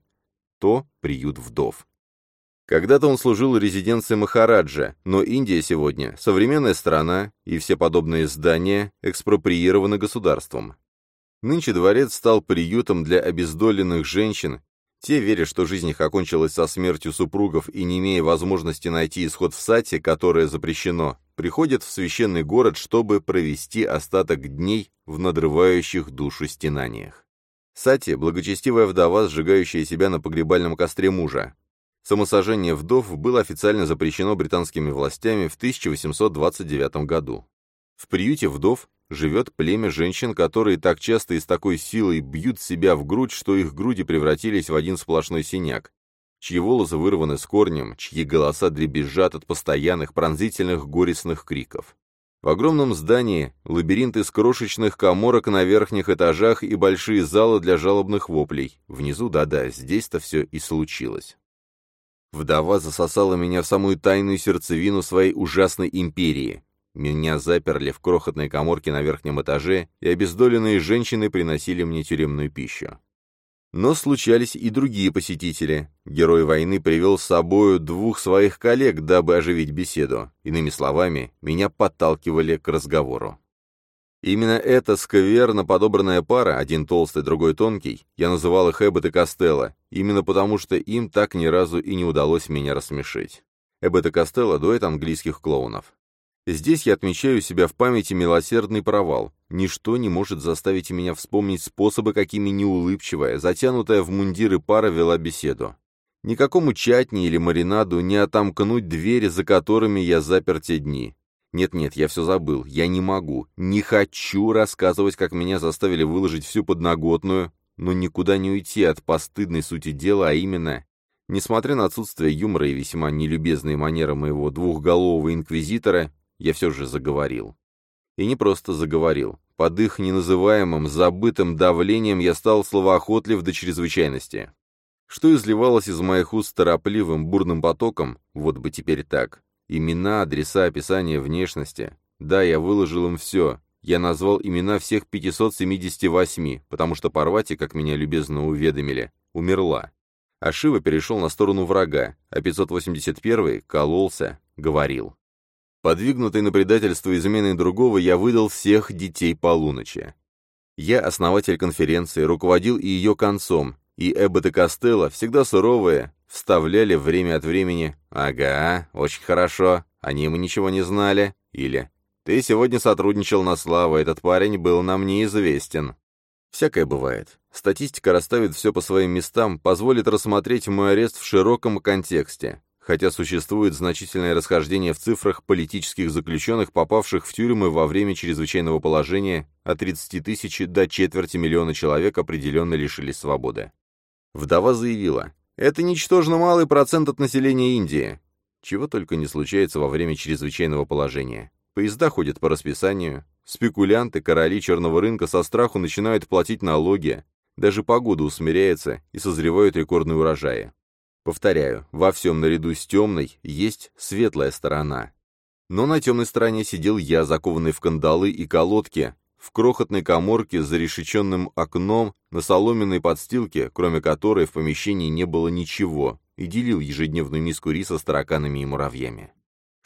То приют вдов. Когда-то он служил резиденцией Махараджа, но Индия сегодня — современная страна, и все подобные здания экспроприированы государством. Нынче дворец стал приютом для обездоленных женщин, те, веря, что жизнь их окончилась со смертью супругов и не имея возможности найти исход в сате, которое запрещено, приходят в священный город, чтобы провести остаток дней в надрывающих душу стенаниях. Сати – благочестивая вдова, сжигающая себя на погребальном костре мужа. Самосожжение вдов было официально запрещено британскими властями в 1829 году. В приюте вдов живет племя женщин, которые так часто и с такой силой бьют себя в грудь, что их груди превратились в один сплошной синяк, чьи волосы вырваны с корнем, чьи голоса дребезжат от постоянных пронзительных горестных криков. В огромном здании лабиринт из крошечных коморок на верхних этажах и большие залы для жалобных воплей. Внизу, да-да, здесь-то все и случилось. Вдова засосала меня в самую тайную сердцевину своей ужасной империи. Меня заперли в крохотной коморке на верхнем этаже, и обездоленные женщины приносили мне тюремную пищу. Но случались и другие посетители. Герой войны привел с собою двух своих коллег, дабы оживить беседу. Иными словами, меня подталкивали к разговору. Именно эта скверно подобранная пара, один толстый, другой тонкий, я называл их Эббот и Костелло, именно потому что им так ни разу и не удалось меня рассмешить. Эббот и Костелло — дуэт английских клоунов. Здесь я отмечаю себя в памяти милосердный провал. Ничто не может заставить меня вспомнить способы, какими неулыбчивая, затянутая в мундиры пара вела беседу. Никакому чатни или маринаду не отомкнуть двери, за которыми я запер те дни. Нет-нет, я все забыл, я не могу, не хочу рассказывать, как меня заставили выложить всю подноготную, но никуда не уйти от постыдной сути дела, а именно, несмотря на отсутствие юмора и весьма нелюбезные манеры моего двухголового инквизитора, я все же заговорил. И не просто заговорил. Под их неназываемым, забытым давлением я стал словоохотлив до чрезвычайности. Что изливалось из моих уст торопливым, бурным потоком, вот бы теперь так. Имена, адреса, описание внешности. Да, я выложил им все. Я назвал имена всех 578, потому что Парвати, как меня любезно уведомили, умерла. А Шива перешел на сторону врага, а 581 кололся, говорил. Подвигнутый на предательство измены другого, я выдал всех детей полуночи. Я основатель конференции, руководил и ее концом, и Эббот и Костелло, всегда суровые, вставляли время от времени «Ага, очень хорошо, они мы ничего не знали» или «Ты сегодня сотрудничал на славу, этот парень был нам неизвестен». Всякое бывает. Статистика расставит все по своим местам, позволит рассмотреть мой арест в широком контексте хотя существует значительное расхождение в цифрах политических заключенных, попавших в тюрьмы во время чрезвычайного положения, от 30 тысяч до четверти миллиона человек определенно лишились свободы. Вдова заявила, это ничтожно малый процент от населения Индии. Чего только не случается во время чрезвычайного положения. Поезда ходят по расписанию, спекулянты, короли черного рынка со страху начинают платить налоги, даже погода усмиряется и созревают рекордные урожаи. Повторяю, во всем наряду с темной есть светлая сторона. Но на темной стороне сидел я, закованный в кандалы и колодки, в крохотной коморке с зарешеченным окном, на соломенной подстилке, кроме которой в помещении не было ничего, и делил ежедневную миску риса с тараканами и муравьями.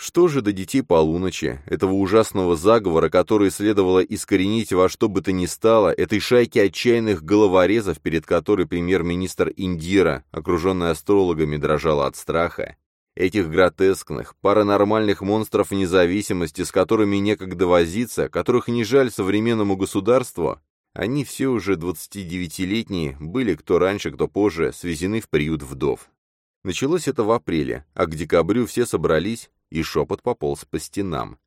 Что же до детей полуночи, этого ужасного заговора, который следовало искоренить во что бы то ни стало, этой шайки отчаянных головорезов, перед которой премьер-министр Индира, окруженный астрологами, дрожала от страха, этих гротескных, паранормальных монстров независимости, с которыми некогда возиться, которых не жаль современному государству, они все уже 29-летние, были кто раньше, кто позже, свезены в приют вдов. Началось это в апреле, а к декабрю все собрались, и шепот пополз по стенам.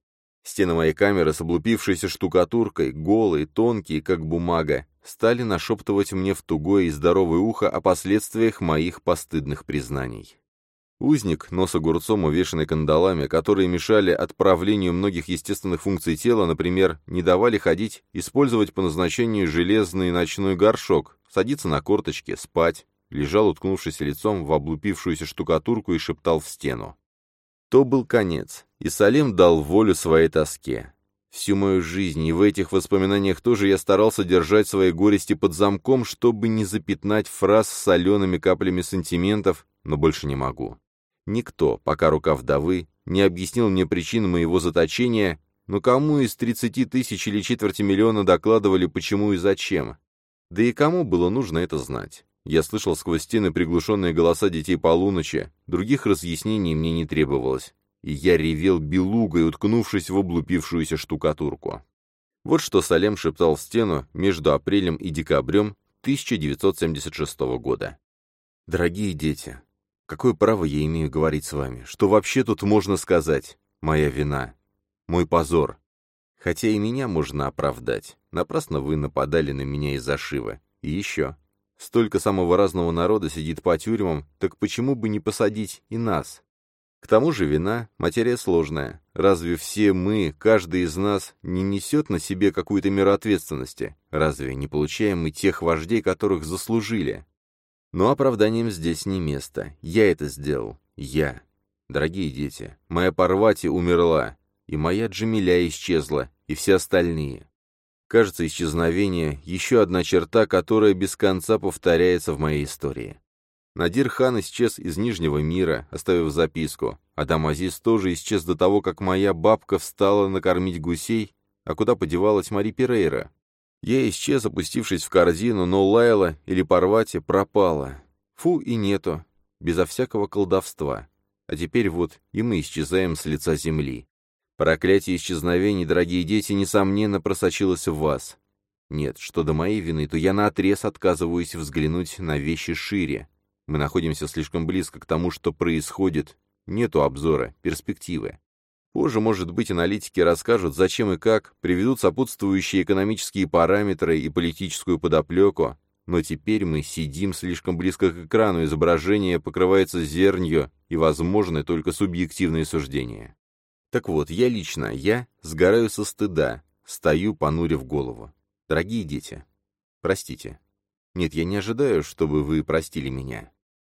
Стены моей камеры с облупившейся штукатуркой, голые, тонкие, как бумага, стали нашептывать мне в тугое и здоровое ухо о последствиях моих постыдных признаний. Узник, нос огурцом, увешанный кандалами, которые мешали отправлению многих естественных функций тела, например, не давали ходить, использовать по назначению железный ночной горшок, садиться на корточки, спать, лежал, уткнувшись лицом в облупившуюся штукатурку и шептал в стену. То был конец, и Салем дал волю своей тоске. Всю мою жизнь, и в этих воспоминаниях тоже я старался держать свои горести под замком, чтобы не запятнать фраз с солеными каплями сантиментов, но больше не могу. Никто, пока рука вдовы, не объяснил мне причин моего заточения, но кому из 30 тысяч или четверти миллиона докладывали почему и зачем? Да и кому было нужно это знать? Я слышал сквозь стены приглушенные голоса детей полуночи, других разъяснений мне не требовалось и я ревел белугой, уткнувшись в облупившуюся штукатурку. Вот что Салем шептал в стену между апрелем и декабрем 1976 года. «Дорогие дети, какое право я имею говорить с вами? Что вообще тут можно сказать? Моя вина. Мой позор. Хотя и меня можно оправдать. Напрасно вы нападали на меня из-за Шивы. И еще. Столько самого разного народа сидит по тюрьмам, так почему бы не посадить и нас? К тому же вина — материя сложная. Разве все мы, каждый из нас, не несет на себе какую-то меру ответственности? Разве не получаем мы тех вождей, которых заслужили? Но оправданием здесь не место. Я это сделал. Я. Дорогие дети, моя Парвати умерла, и моя Джамиля исчезла, и все остальные. Кажется, исчезновение — еще одна черта, которая без конца повторяется в моей истории. Надир хан исчез из Нижнего мира, оставив записку. Адам Азиз тоже исчез до того, как моя бабка встала накормить гусей, а куда подевалась Мари Перейра? Я исчез, опустившись в корзину, но Лайла или Парвати пропала. Фу и нету, безо всякого колдовства. А теперь вот и мы исчезаем с лица земли. Проклятие исчезновений, дорогие дети, несомненно просочилось в вас. Нет, что до моей вины, то я наотрез отказываюсь взглянуть на вещи шире, мы находимся слишком близко к тому, что происходит. Нету обзора, перспективы. Позже, может быть, аналитики расскажут, зачем и как, приведут сопутствующие экономические параметры и политическую подоплеку, но теперь мы сидим слишком близко к экрану, изображение покрывается зернью, и возможны только субъективные суждения. Так вот, я лично, я сгораю со стыда, стою, понурив голову. Дорогие дети, простите. Нет, я не ожидаю, чтобы вы простили меня.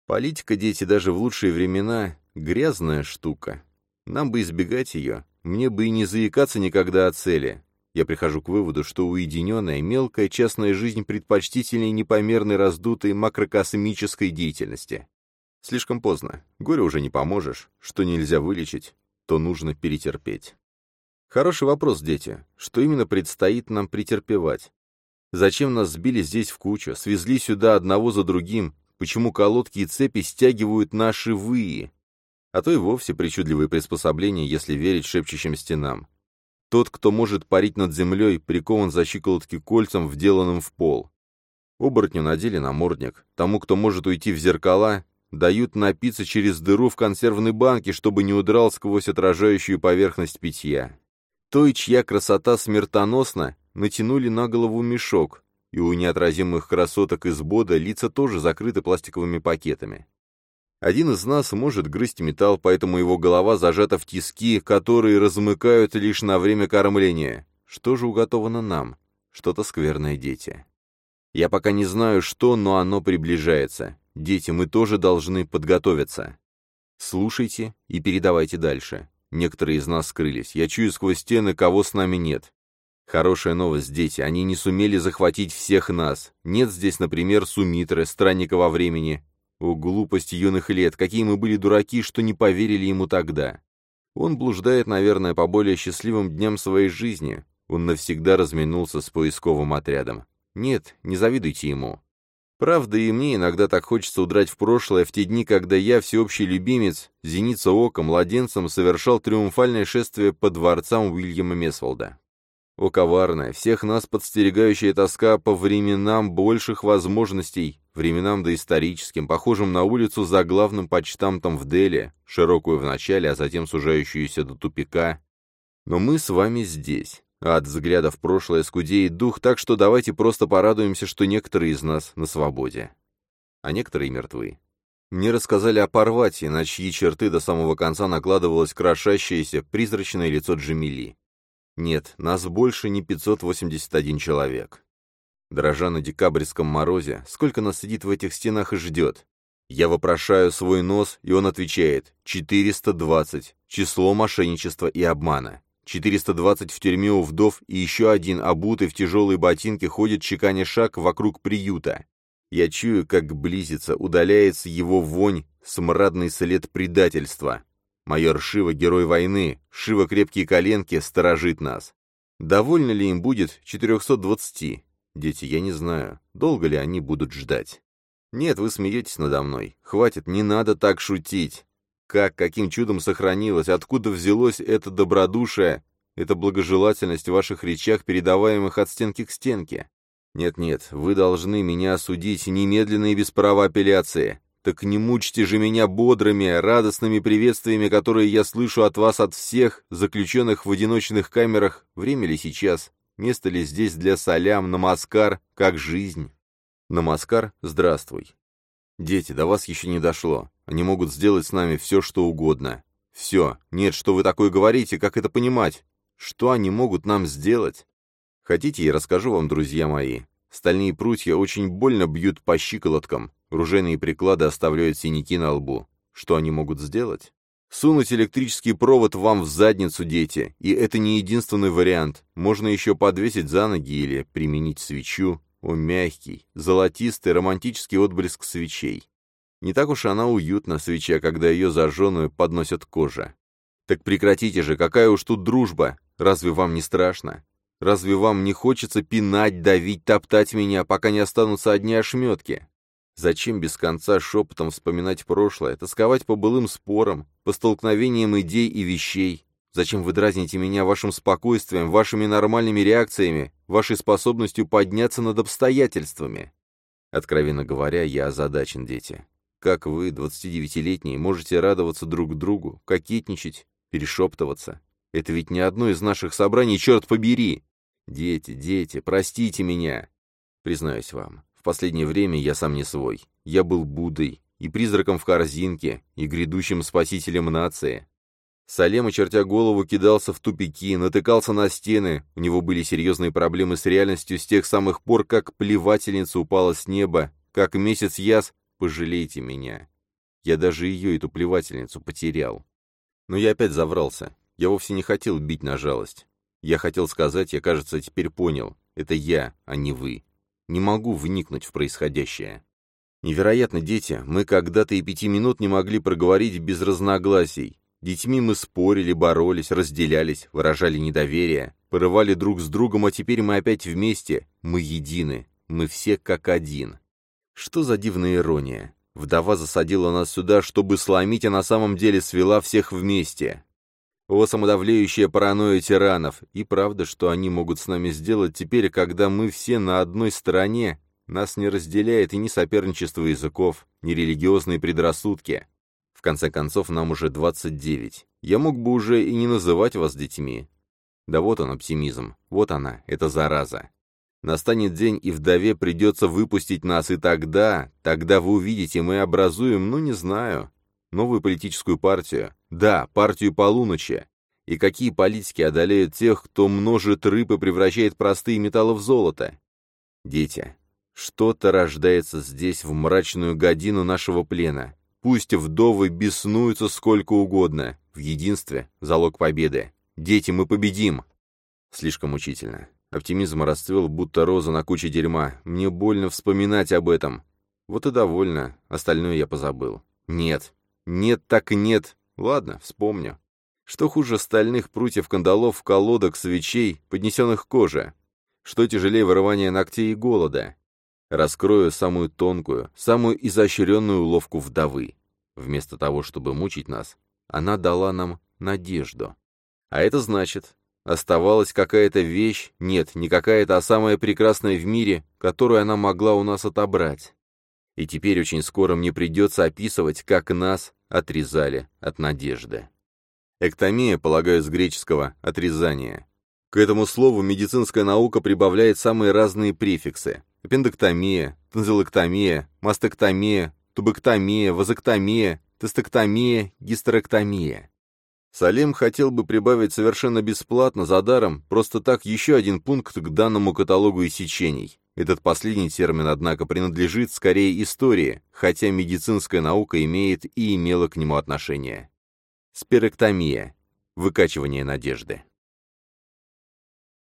Политика, дети, даже в лучшие времена — грязная штука. Нам бы избегать ее, мне бы и не заикаться никогда о цели. Я прихожу к выводу, что уединенная, мелкая частная жизнь предпочтительнее непомерной раздутой макрокосмической деятельности. Слишком поздно. Горе уже не поможешь. Что нельзя вылечить, то нужно перетерпеть. Хороший вопрос, дети. Что именно предстоит нам претерпевать? Зачем нас сбили здесь в кучу, свезли сюда одного за другим, почему колодки и цепи стягивают наши выи, а то и вовсе причудливые приспособления, если верить шепчущим стенам. Тот, кто может парить над землей, прикован за щиколотки кольцам, вделанным в пол. Оборотню надели намордник. Тому, кто может уйти в зеркала, дают напиться через дыру в консервной банке, чтобы не удрал сквозь отражающую поверхность питья. Той, чья красота смертоносна, натянули на голову мешок, и у неотразимых красоток из бода лица тоже закрыты пластиковыми пакетами. Один из нас может грызть металл, поэтому его голова зажата в тиски, которые размыкают лишь на время кормления. Что же уготовано нам? Что-то скверное, дети. Я пока не знаю, что, но оно приближается. Дети, мы тоже должны подготовиться. Слушайте и передавайте дальше. Некоторые из нас скрылись. Я чую сквозь стены, кого с нами нет. Хорошая новость, дети, они не сумели захватить всех нас. Нет здесь, например, Сумитры, странника во времени. О, глупость юных лет, какие мы были дураки, что не поверили ему тогда. Он блуждает, наверное, по более счастливым дням своей жизни. Он навсегда разминулся с поисковым отрядом. Нет, не завидуйте ему. Правда, и мне иногда так хочется удрать в прошлое, в те дни, когда я, всеобщий любимец, зеница ока, младенцем, совершал триумфальное шествие по дворцам Уильяма Месфолда. О, коварная, всех нас подстерегающая тоска по временам больших возможностей, временам доисторическим, похожим на улицу за главным почтамтом в Дели, широкую в начале, а затем сужающуюся до тупика. Но мы с вами здесь. От взгляда в прошлое скудеет дух, так что давайте просто порадуемся, что некоторые из нас на свободе. А некоторые мертвы. Мне рассказали о Парвате, на чьи черты до самого конца накладывалось крошащееся, призрачное лицо Джамили. Нет, нас больше не 581 человек. Дрожа на декабрьском морозе, сколько нас сидит в этих стенах и ждет? Я вопрошаю свой нос, и он отвечает 420, число мошенничества и обмана. 420 в тюрьме у вдов и еще один, обутый в тяжелые ботинки, ходит чеканя шаг вокруг приюта. Я чую, как близится, удаляется его вонь, смрадный след предательства. Майор Шива — герой войны, Шива крепкие коленки, сторожит нас. Довольно ли им будет 420? Дети, я не знаю, долго ли они будут ждать. Нет, вы смеетесь надо мной. Хватит, не надо так шутить. Как, каким чудом сохранилось, откуда взялось это добродушие, эта благожелательность в ваших речах, передаваемых от стенки к стенке? Нет-нет, вы должны меня осудить немедленно и без права апелляции. Так не мучьте же меня бодрыми, радостными приветствиями, которые я слышу от вас от всех, заключенных в одиночных камерах. Время ли сейчас? Место ли здесь для солям, намаскар, как жизнь? Намаскар, здравствуй. Дети, до вас еще не дошло. Они могут сделать с нами все, что угодно. Все. Нет, что вы такое говорите, как это понимать? Что они могут нам сделать? Хотите, я расскажу вам, друзья мои. Стальные прутья очень больно бьют по щиколоткам, ружейные приклады оставляют синяки на лбу. Что они могут сделать? Сунуть электрический провод вам в задницу, дети, и это не единственный вариант. Можно еще подвесить за ноги или применить свечу. О, мягкий, золотистый, романтический отблеск свечей. Не так уж она уютна, свеча, когда ее зажженную подносят к коже. Так прекратите же, какая уж тут дружба. Разве вам не страшно? Разве вам не хочется пинать, давить, топтать меня, пока не останутся одни ошметки? Зачем без конца шепотом вспоминать прошлое, тосковать по былым спорам, по столкновениям идей и вещей? Зачем вы дразните меня вашим спокойствием, вашими нормальными реакциями, вашей способностью подняться над обстоятельствами? Откровенно говоря, я озадачен, дети. Как вы, 29-летние, можете радоваться друг другу, кокетничать, перешептываться? Это ведь не одно из наших собраний, черт побери! Дети, дети, простите меня. Признаюсь вам, в последнее время я сам не свой. Я был Буддой, и призраком в корзинке, и грядущим спасителем нации. Салем, очертя голову, кидался в тупики, натыкался на стены, у него были серьезные проблемы с реальностью с тех самых пор, как плевательница упала с неба, как месяц яс Пожалейте меня. Я даже ее, эту плевательницу, потерял. Но я опять заврался. Я вовсе не хотел бить на жалость. Я хотел сказать, я, кажется, теперь понял. Это я, а не вы. Не могу вникнуть в происходящее. Невероятно, дети, мы когда-то и пяти минут не могли проговорить без разногласий. Детьми мы спорили, боролись, разделялись, выражали недоверие, порывали друг с другом, а теперь мы опять вместе, мы едины, мы все как один. Что за дивная ирония? Вдова засадила нас сюда, чтобы сломить, а на самом деле свела всех вместе. О, самодавлеющая паранойя тиранов! И правда, что они могут с нами сделать теперь, когда мы все на одной стороне, нас не разделяет и ни соперничество языков, ни религиозные предрассудки. В конце концов, нам уже 29. Я мог бы уже и не называть вас детьми. Да вот он, оптимизм. Вот она, эта зараза. Настанет день, и вдове придется выпустить нас, и тогда, тогда вы увидите, мы образуем, ну не знаю, новую политическую партию. Да, партию полуночи. И какие политики одолеют тех, кто множит рыб и превращает простые металлы в золото? Дети, что-то рождается здесь в мрачную годину нашего плена. Пусть вдовы беснуются сколько угодно. В единстве — залог победы. Дети, мы победим! Слишком мучительно. Оптимизм расцвел, будто роза на куче дерьма. Мне больно вспоминать об этом. Вот и довольно. Остальное я позабыл. Нет. Нет так нет. Ладно, вспомню. Что хуже стальных прутьев кандалов, колодок, свечей, поднесенных к коже? Что тяжелее вырывания ногтей и голода? Раскрою самую тонкую, самую изощренную уловку вдовы. Вместо того, чтобы мучить нас, она дала нам надежду. А это значит, Оставалась какая-то вещь, нет, не какая-то, а самая прекрасная в мире, которую она могла у нас отобрать. И теперь очень скоро мне придется описывать, как нас отрезали от надежды. Эктомия, полагаю, с греческого «отрезание». К этому слову медицинская наука прибавляет самые разные префиксы. Аппендэктомия, тонзиллэктомия, мастектомия, тубэктомия, вазоктомия, тестоктомия, гистерэктомия. Салем хотел бы прибавить совершенно бесплатно, за даром, просто так еще один пункт к данному каталогу иссечений. Этот последний термин, однако, принадлежит скорее истории, хотя медицинская наука имеет и имела к нему отношение. Спироктомия. Выкачивание надежды.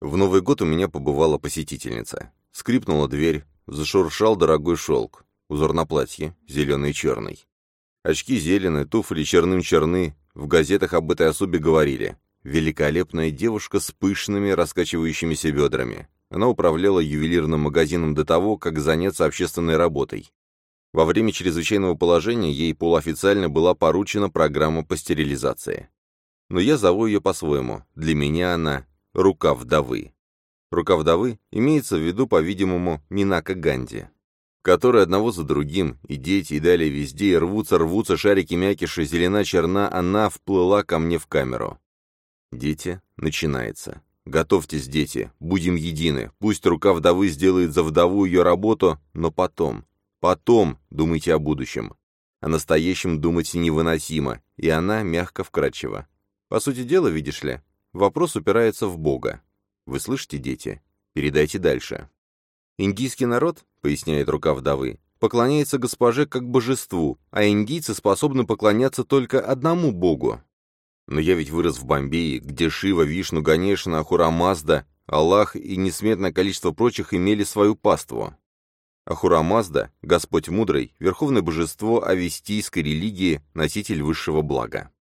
В Новый год у меня побывала посетительница. Скрипнула дверь, зашуршал дорогой шелк, узор на платье, зеленый и черный. Очки зеленые, туфли черным-черны, в газетах об этой особе говорили. Великолепная девушка с пышными, раскачивающимися бедрами. Она управляла ювелирным магазином до того, как заняться общественной работой. Во время чрезвычайного положения ей полуофициально была поручена программа по стерилизации. Но я зову ее по-своему. Для меня она рука вдовы. Рука вдовы имеется в виду, по-видимому, Минака Ганди, которые одного за другим, и дети, и далее везде, и рвутся, рвутся, шарики мякиши, зелена черна, она вплыла ко мне в камеру. Дети, начинается. Готовьтесь, дети, будем едины, пусть рука вдовы сделает за вдову ее работу, но потом, потом думайте о будущем. О настоящем думать невыносимо, и она мягко вкрадчива. По сути дела, видишь ли, Вопрос упирается в Бога. Вы слышите, дети? Передайте дальше. Индийский народ, поясняет рука вдовы, поклоняется госпоже как божеству, а индийцы способны поклоняться только одному богу. Но я ведь вырос в Бомбее, где Шива, Вишну, Ганешна, Ахура Мазда, Аллах и несметное количество прочих имели свою паству. Ахура Мазда, Господь Мудрый, верховное божество авестийской религии, носитель высшего блага.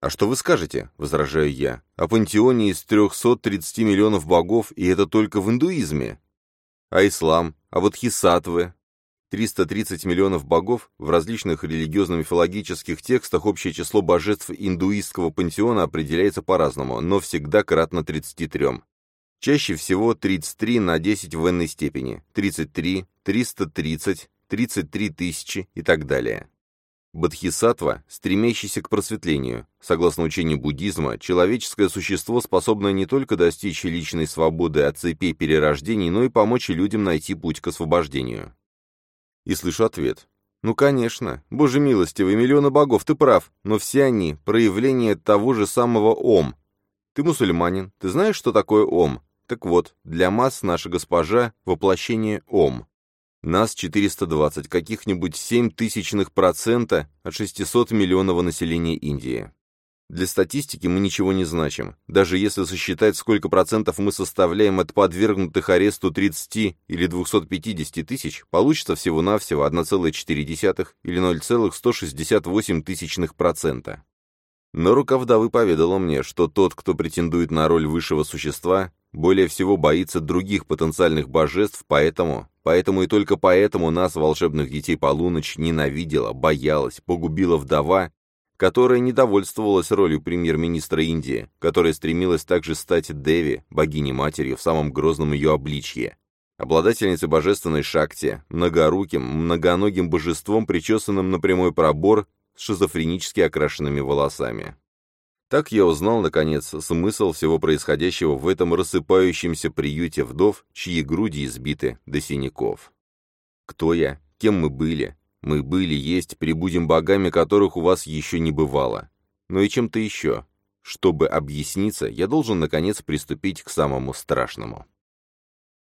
«А что вы скажете?» — возражаю я. «О пантеоне из 330 миллионов богов, и это только в индуизме. А ислам? А вот хисатвы?» 330 миллионов богов в различных религиозно-мифологических текстах общее число божеств индуистского пантеона определяется по-разному, но всегда кратно 33. Чаще всего 33 на 10 в n степени, 33, 330, 33 тысячи и так далее. Бодхисаттва, стремящийся к просветлению. Согласно учению буддизма, человеческое существо способно не только достичь личной свободы от цепей перерождений, но и помочь людям найти путь к освобождению. И слышу ответ. Ну, конечно, боже милостивый, миллионы богов, ты прав, но все они — проявление того же самого Ом. Ты мусульманин, ты знаешь, что такое Ом? Так вот, для масс наша госпожа — воплощение Ом. Нас 420, каких-нибудь 7 тысячных процента от 600 миллионного населения Индии. Для статистики мы ничего не значим. Даже если сосчитать, сколько процентов мы составляем от подвергнутых аресту 30 или 250 тысяч, получится всего-навсего 1,4 или 0,168 тысячных процента. Но рука вдовы поведала мне, что тот, кто претендует на роль высшего существа, более всего боится других потенциальных божеств, поэтому, поэтому и только поэтому нас, волшебных детей полуночь, ненавидела, боялась, погубила вдова, которая недовольствовалась ролью премьер-министра Индии, которая стремилась также стать Деви, богиней-матерью, в самом грозном ее обличье, обладательницей божественной шакти, многоруким, многоногим божеством, причесанным на прямой пробор, с шизофренически окрашенными волосами. Так я узнал, наконец, смысл всего происходящего в этом рассыпающемся приюте вдов, чьи груди избиты до синяков. Кто я? Кем мы были? Мы были, есть, прибудем богами, которых у вас еще не бывало. Но и чем-то еще. Чтобы объясниться, я должен, наконец, приступить к самому страшному.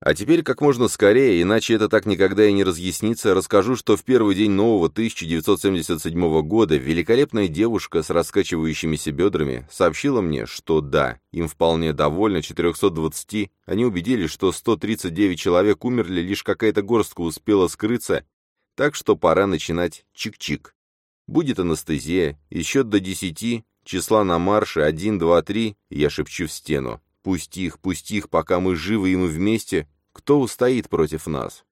А теперь как можно скорее, иначе это так никогда и не разъяснится, расскажу, что в первый день нового 1977 года великолепная девушка с раскачивающимися бедрами сообщила мне, что да, им вполне довольно 420, они убедились, что 139 человек умерли, лишь какая-то горстка успела скрыться, так что пора начинать чик-чик. Будет анестезия, счет до 10, числа на марше 1, 2, 3, я шепчу в стену. Пусть их, пусть их, пока мы живы и мы вместе, кто устоит против нас?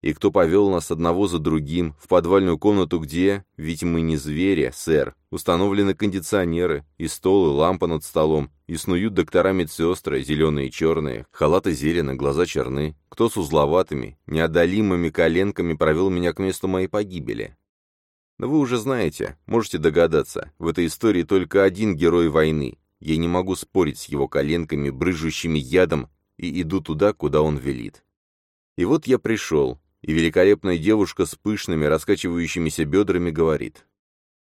И кто повел нас одного за другим в подвальную комнату, где, ведь мы не звери, сэр, установлены кондиционеры, и стол, и лампа над столом, и снуют доктора-медсестры, зеленые и черные, халаты зелены, глаза черны, кто с узловатыми, неодолимыми коленками провел меня к месту моей погибели. Но вы уже знаете, можете догадаться, в этой истории только один герой войны. Я не могу спорить с его коленками, брыжущими ядом, и иду туда, куда он велит. И вот я пришел, и великолепная девушка с пышными, раскачивающимися бедрами говорит.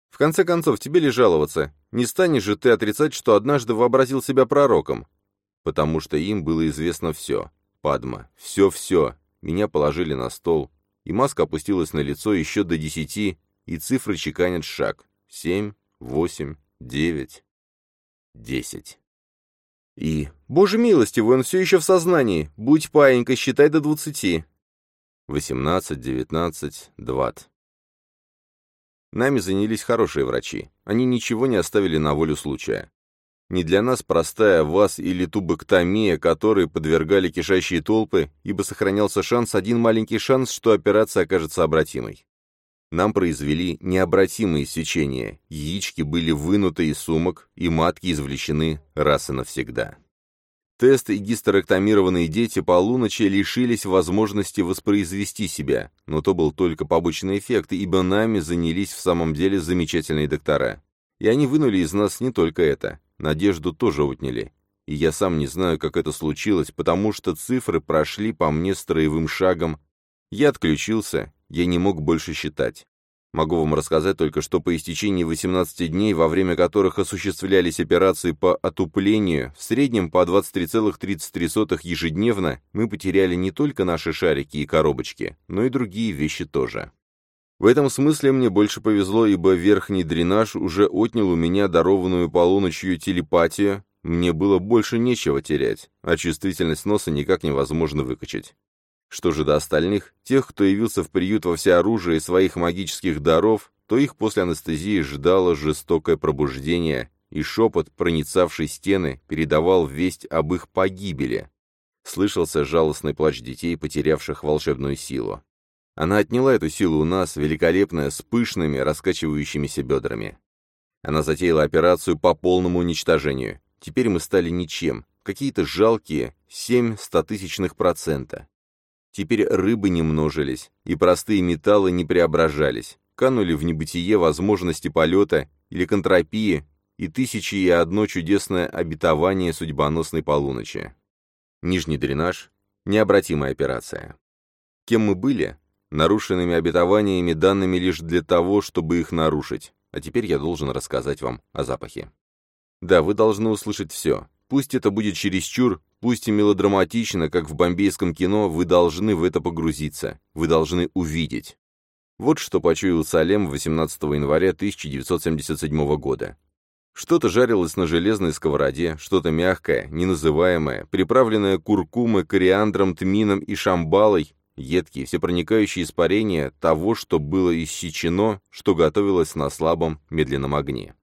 «В конце концов, тебе ли жаловаться? Не станешь же ты отрицать, что однажды вообразил себя пророком?» Потому что им было известно все. Падма. Все-все. Меня положили на стол, и маска опустилась на лицо еще до десяти, и цифры чеканят шаг. Семь, восемь, девять, десять. И, боже милостивый, он все еще в сознании. Будь паинька, считай до двадцати. Восемнадцать, девятнадцать, двадцать. Нами занялись хорошие врачи. Они ничего не оставили на волю случая. Не для нас простая вас или тубэктомия, которой подвергали кишащие толпы, ибо сохранялся шанс, один маленький шанс, что операция окажется обратимой. Нам произвели необратимые сечения, яички были вынуты из сумок, и матки извлечены раз и навсегда. Тест и гистерэктомированные дети полуночи лишились возможности воспроизвести себя, но то был только побочный эффект, ибо нами занялись в самом деле замечательные доктора. И они вынули из нас не только это, надежду тоже отняли. И я сам не знаю, как это случилось, потому что цифры прошли по мне строевым шагом. Я отключился, я не мог больше считать. Могу вам рассказать только, что по истечении 18 дней, во время которых осуществлялись операции по отуплению, в среднем по 23,33 ежедневно, мы потеряли не только наши шарики и коробочки, но и другие вещи тоже. В этом смысле мне больше повезло, ибо верхний дренаж уже отнял у меня дарованную полуночью телепатию, мне было больше нечего терять, а чувствительность носа никак невозможно выкачать. Что же до остальных, тех, кто явился в приют во всеоружии своих магических даров, то их после анестезии ждало жестокое пробуждение, и шепот, проницавший стены, передавал весть об их погибели. Слышался жалостный плач детей, потерявших волшебную силу. Она отняла эту силу у нас, великолепная, с пышными, раскачивающимися бедрами. Она затеяла операцию по полному уничтожению. Теперь мы стали ничем, какие-то жалкие семь стотысячных процента. Теперь рыбы не множились, и простые металлы не преображались, канули в небытие возможности полета или контропии и тысячи и одно чудесное обетование судьбоносной полуночи. Нижний дренаж — необратимая операция. Кем мы были? Нарушенными обетованиями, данными лишь для того, чтобы их нарушить. А теперь я должен рассказать вам о запахе. Да, вы должны услышать все. Пусть это будет чересчур, пусть и мелодраматично, как в бомбейском кино, вы должны в это погрузиться, вы должны увидеть. Вот что почуял Салем 18 января 1977 года. Что-то жарилось на железной сковороде, что-то мягкое, неназываемое, приправленное куркумой, кориандром, тмином и шамбалой, едкие, всепроникающие испарения того, что было иссечено, что готовилось на слабом, медленном огне.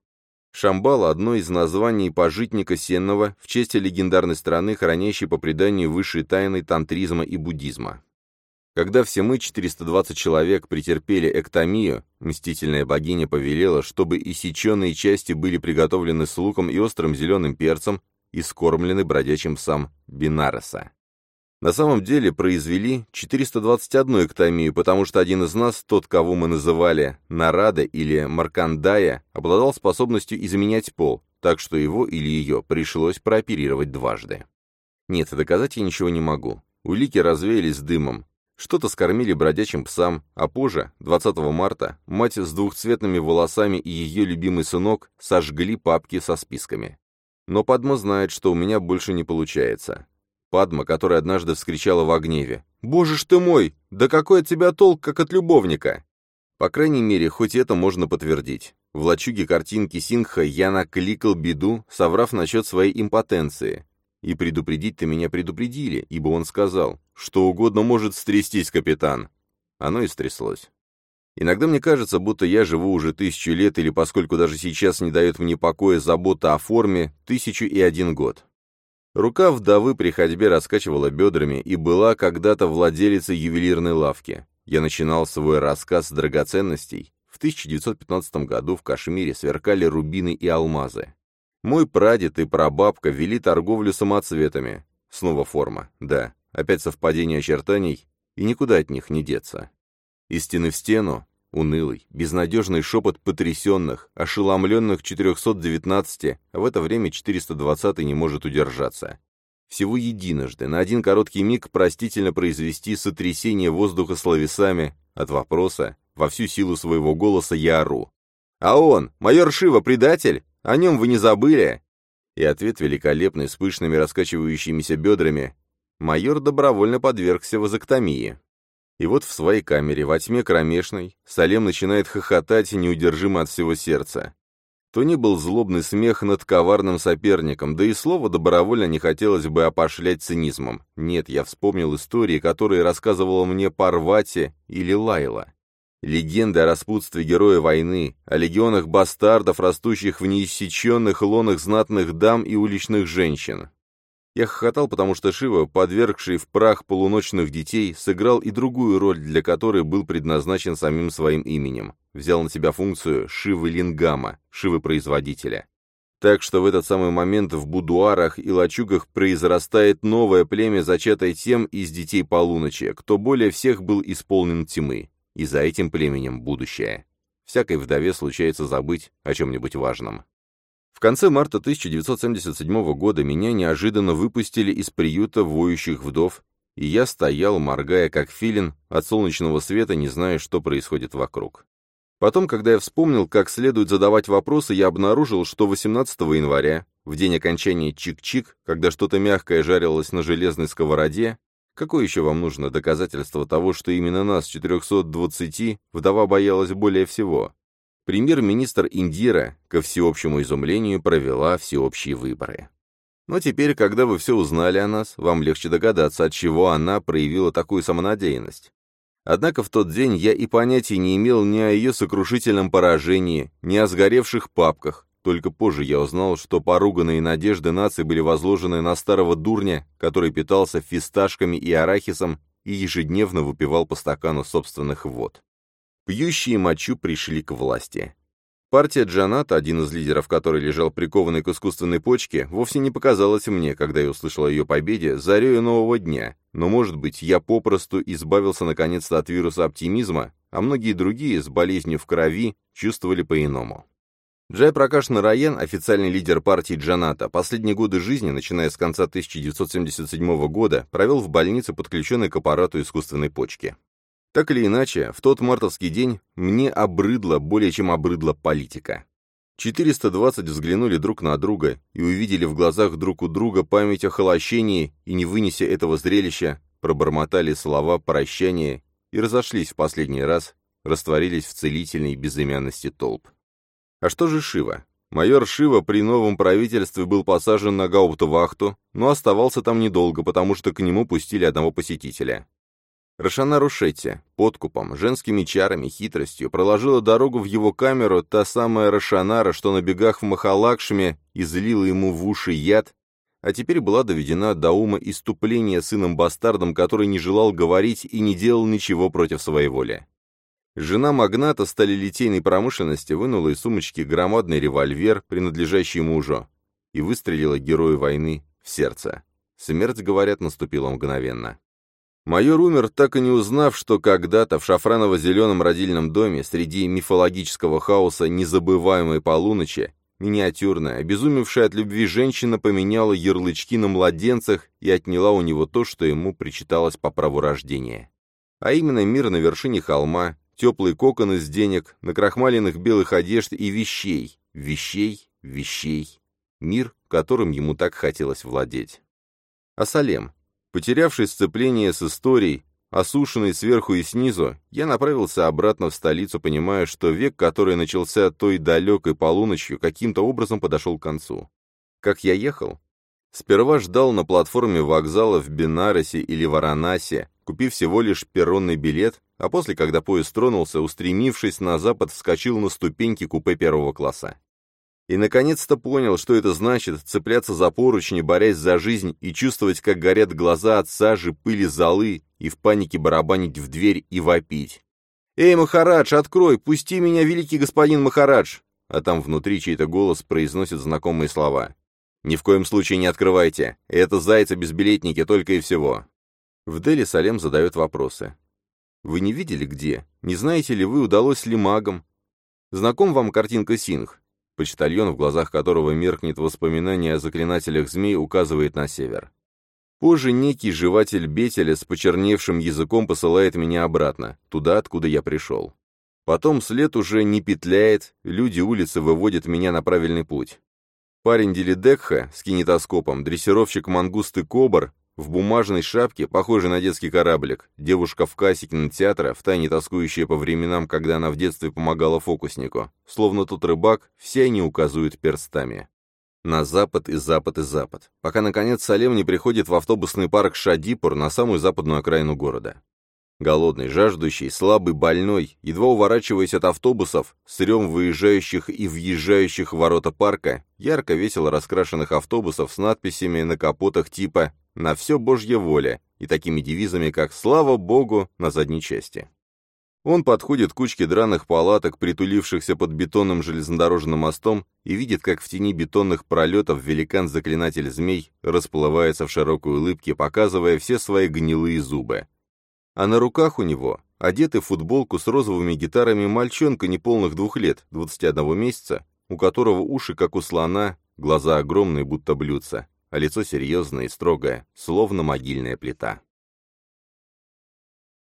Шамбал – одно из названий пожитника Сенного в честь легендарной страны, хранящей по преданию высшие тайны тантризма и буддизма. Когда все мы, 420 человек, претерпели эктомию, мстительная богиня повелела, чтобы иссеченные части были приготовлены с луком и острым зеленым перцем и скормлены бродячим псам Бинараса. На самом деле произвели 421 эктомию, потому что один из нас, тот, кого мы называли Нарада или Маркандая, обладал способностью изменять пол, так что его или ее пришлось прооперировать дважды. Нет, доказать я ничего не могу. Улики развеялись дымом. Что-то скормили бродячим псам, а позже, 20 марта, мать с двухцветными волосами и ее любимый сынок сожгли папки со списками. Но Падма знает, что у меня больше не получается. Падма, которая однажды вскричала в гневе. «Боже ж ты мой! Да какой от тебя толк, как от любовника!» По крайней мере, хоть это можно подтвердить. В лачуге картинки Сингха я накликал беду, соврав насчет своей импотенции. И предупредить-то меня предупредили, ибо он сказал, что угодно может стрястись, капитан. Оно и стряслось. Иногда мне кажется, будто я живу уже тысячу лет, или поскольку даже сейчас не дает мне покоя забота о форме, тысячу и один год. Рука вдовы при ходьбе раскачивала бедрами и была когда-то владелицей ювелирной лавки. Я начинал свой рассказ с драгоценностей. В 1915 году в Кашмире сверкали рубины и алмазы. Мой прадед и прабабка вели торговлю самоцветами. Снова форма, да, опять совпадение очертаний, и никуда от них не деться. Из стены в стену Унылый, безнадежный шепот потрясенных, ошеломленных 419, а в это время 420 не может удержаться. Всего единожды, на один короткий миг простительно произвести сотрясение воздуха словесами от вопроса, во всю силу своего голоса я ору. «А он, майор Шива, предатель? О нем вы не забыли?» И ответ великолепный, с пышными раскачивающимися бедрами. Майор добровольно подвергся вазоктомии. И вот в своей камере, во тьме кромешной, Салем начинает хохотать неудержимо от всего сердца. То не был злобный смех над коварным соперником, да и слово добровольно не хотелось бы опошлять цинизмом. Нет, я вспомнил истории, которые рассказывала мне Парвати или Лайла. Легенды о распутстве героя войны, о легионах бастардов, растущих в неиссеченных лонах знатных дам и уличных женщин. Я хохотал, потому что Шива, подвергший в прах полуночных детей, сыграл и другую роль, для которой был предназначен самим своим именем. Взял на себя функцию Шивы Лингама, Шивы-производителя. Так что в этот самый момент в будуарах и лачугах произрастает новое племя, зачатое тем из детей полуночи, кто более всех был исполнен тьмы. И за этим племенем будущее. Всякой вдове случается забыть о чем-нибудь важном. В конце марта 1977 года меня неожиданно выпустили из приюта воющих вдов, и я стоял, моргая как филин, от солнечного света, не зная, что происходит вокруг. Потом, когда я вспомнил, как следует задавать вопросы, я обнаружил, что 18 января, в день окончания чик-чик, когда что-то мягкое жарилось на железной сковороде, какое еще вам нужно доказательство того, что именно нас, 420, вдова боялась более всего? Премьер-министр Индира, ко всеобщему изумлению, провела всеобщие выборы. Но теперь, когда вы все узнали о нас, вам легче догадаться, от чего она проявила такую самонадеянность. Однако в тот день я и понятия не имел ни о ее сокрушительном поражении, ни о сгоревших папках. Только позже я узнал, что поруганные надежды нации были возложены на старого дурня, который питался фисташками и арахисом и ежедневно выпивал по стакану собственных вод. Пьющие мочу пришли к власти. Партия Джаната, один из лидеров которой лежал прикованный к искусственной почке, вовсе не показалась мне, когда я услышал о ее победе, зарею нового дня. Но, может быть, я попросту избавился наконец-то от вируса оптимизма, а многие другие с болезнью в крови чувствовали по-иному. Джай Пракаш Нараян, официальный лидер партии Джаната, последние годы жизни, начиная с конца 1977 года, провел в больнице, подключенной к аппарату искусственной почки. Так или иначе, в тот мартовский день мне обрыдла, более чем обрыдла политика. 420 взглянули друг на друга и увидели в глазах друг у друга память о холощении и, не вынеся этого зрелища, пробормотали слова прощания и разошлись в последний раз, растворились в целительной безымянности толп. А что же Шива? Майор Шива при новом правительстве был посажен на гауптвахту, но оставался там недолго, потому что к нему пустили одного посетителя. Рошана Рушетти подкупом, женскими чарами, хитростью проложила дорогу в его камеру та самая Рошанара, что на бегах в Махалакшме излила ему в уши яд, а теперь была доведена до ума иступления сыном-бастардом, который не желал говорить и не делал ничего против своей воли. Жена магната сталелитейной промышленности вынула из сумочки громадный револьвер, принадлежащий мужу, и выстрелила герою войны в сердце. Смерть, говорят, наступила мгновенно. Майор умер, так и не узнав, что когда-то в шафраново-зеленом родильном доме среди мифологического хаоса незабываемой полуночи миниатюрная, обезумевшая от любви женщина поменяла ярлычки на младенцах и отняла у него то, что ему причиталось по праву рождения. А именно мир на вершине холма, теплый кокон из денег, накрахмаленных белых одежд и вещей, вещей, вещей. Мир, которым ему так хотелось владеть. А Салем, Потерявший сцепление с историей, осушенный сверху и снизу, я направился обратно в столицу, понимая, что век, который начался той далекой полуночью, каким-то образом подошел к концу. Как я ехал? Сперва ждал на платформе вокзала в Бенаросе или Варанасе, купив всего лишь перронный билет, а после, когда поезд тронулся, устремившись на запад, вскочил на ступеньки купе первого класса. И, наконец-то, понял, что это значит цепляться за поручни, борясь за жизнь, и чувствовать, как горят глаза от сажи, пыли, золы, и в панике барабанить в дверь и вопить. «Эй, Махарадж, открой! Пусти меня, великий господин Махарадж!» А там внутри чей-то голос произносит знакомые слова. «Ни в коем случае не открывайте. Это зайцы-безбилетники, только и всего». В Дели Салем задает вопросы. «Вы не видели где? Не знаете ли вы, удалось ли магам? Знаком вам картинка Синх? Почтальон, в глазах которого меркнет воспоминание о заклинателях змей, указывает на север. Позже некий жеватель Бетеля с почерневшим языком посылает меня обратно, туда, откуда я пришел. Потом след уже не петляет, люди улицы выводят меня на правильный путь. Парень Делидекха с кинетоскопом, дрессировщик мангусты Кобр, в бумажной шапке, похожей на детский кораблик, девушка в кассе кинотеатра, втайне тоскующая по временам, когда она в детстве помогала фокуснику. Словно тот рыбак, все они указывают перстами. На запад и запад и запад. Пока, наконец, Салем не приходит в автобусный парк Шадипур на самую западную окраину города. Голодный, жаждущий, слабый, больной, едва уворачиваясь от автобусов, с рем выезжающих и въезжающих в ворота парка, ярко весело раскрашенных автобусов с надписями на капотах типа на все Божья воля и такими девизами, как «Слава Богу» на задней части. Он подходит к кучке драных палаток, притулившихся под бетонным железнодорожным мостом, и видит, как в тени бетонных пролетов великан-заклинатель змей расплывается в широкой улыбке, показывая все свои гнилые зубы. А на руках у него, одетый в футболку с розовыми гитарами, мальчонка неполных двух лет, 21 месяца, у которого уши, как у слона, глаза огромные, будто блюдца, а лицо серьезное и строгое, словно могильная плита.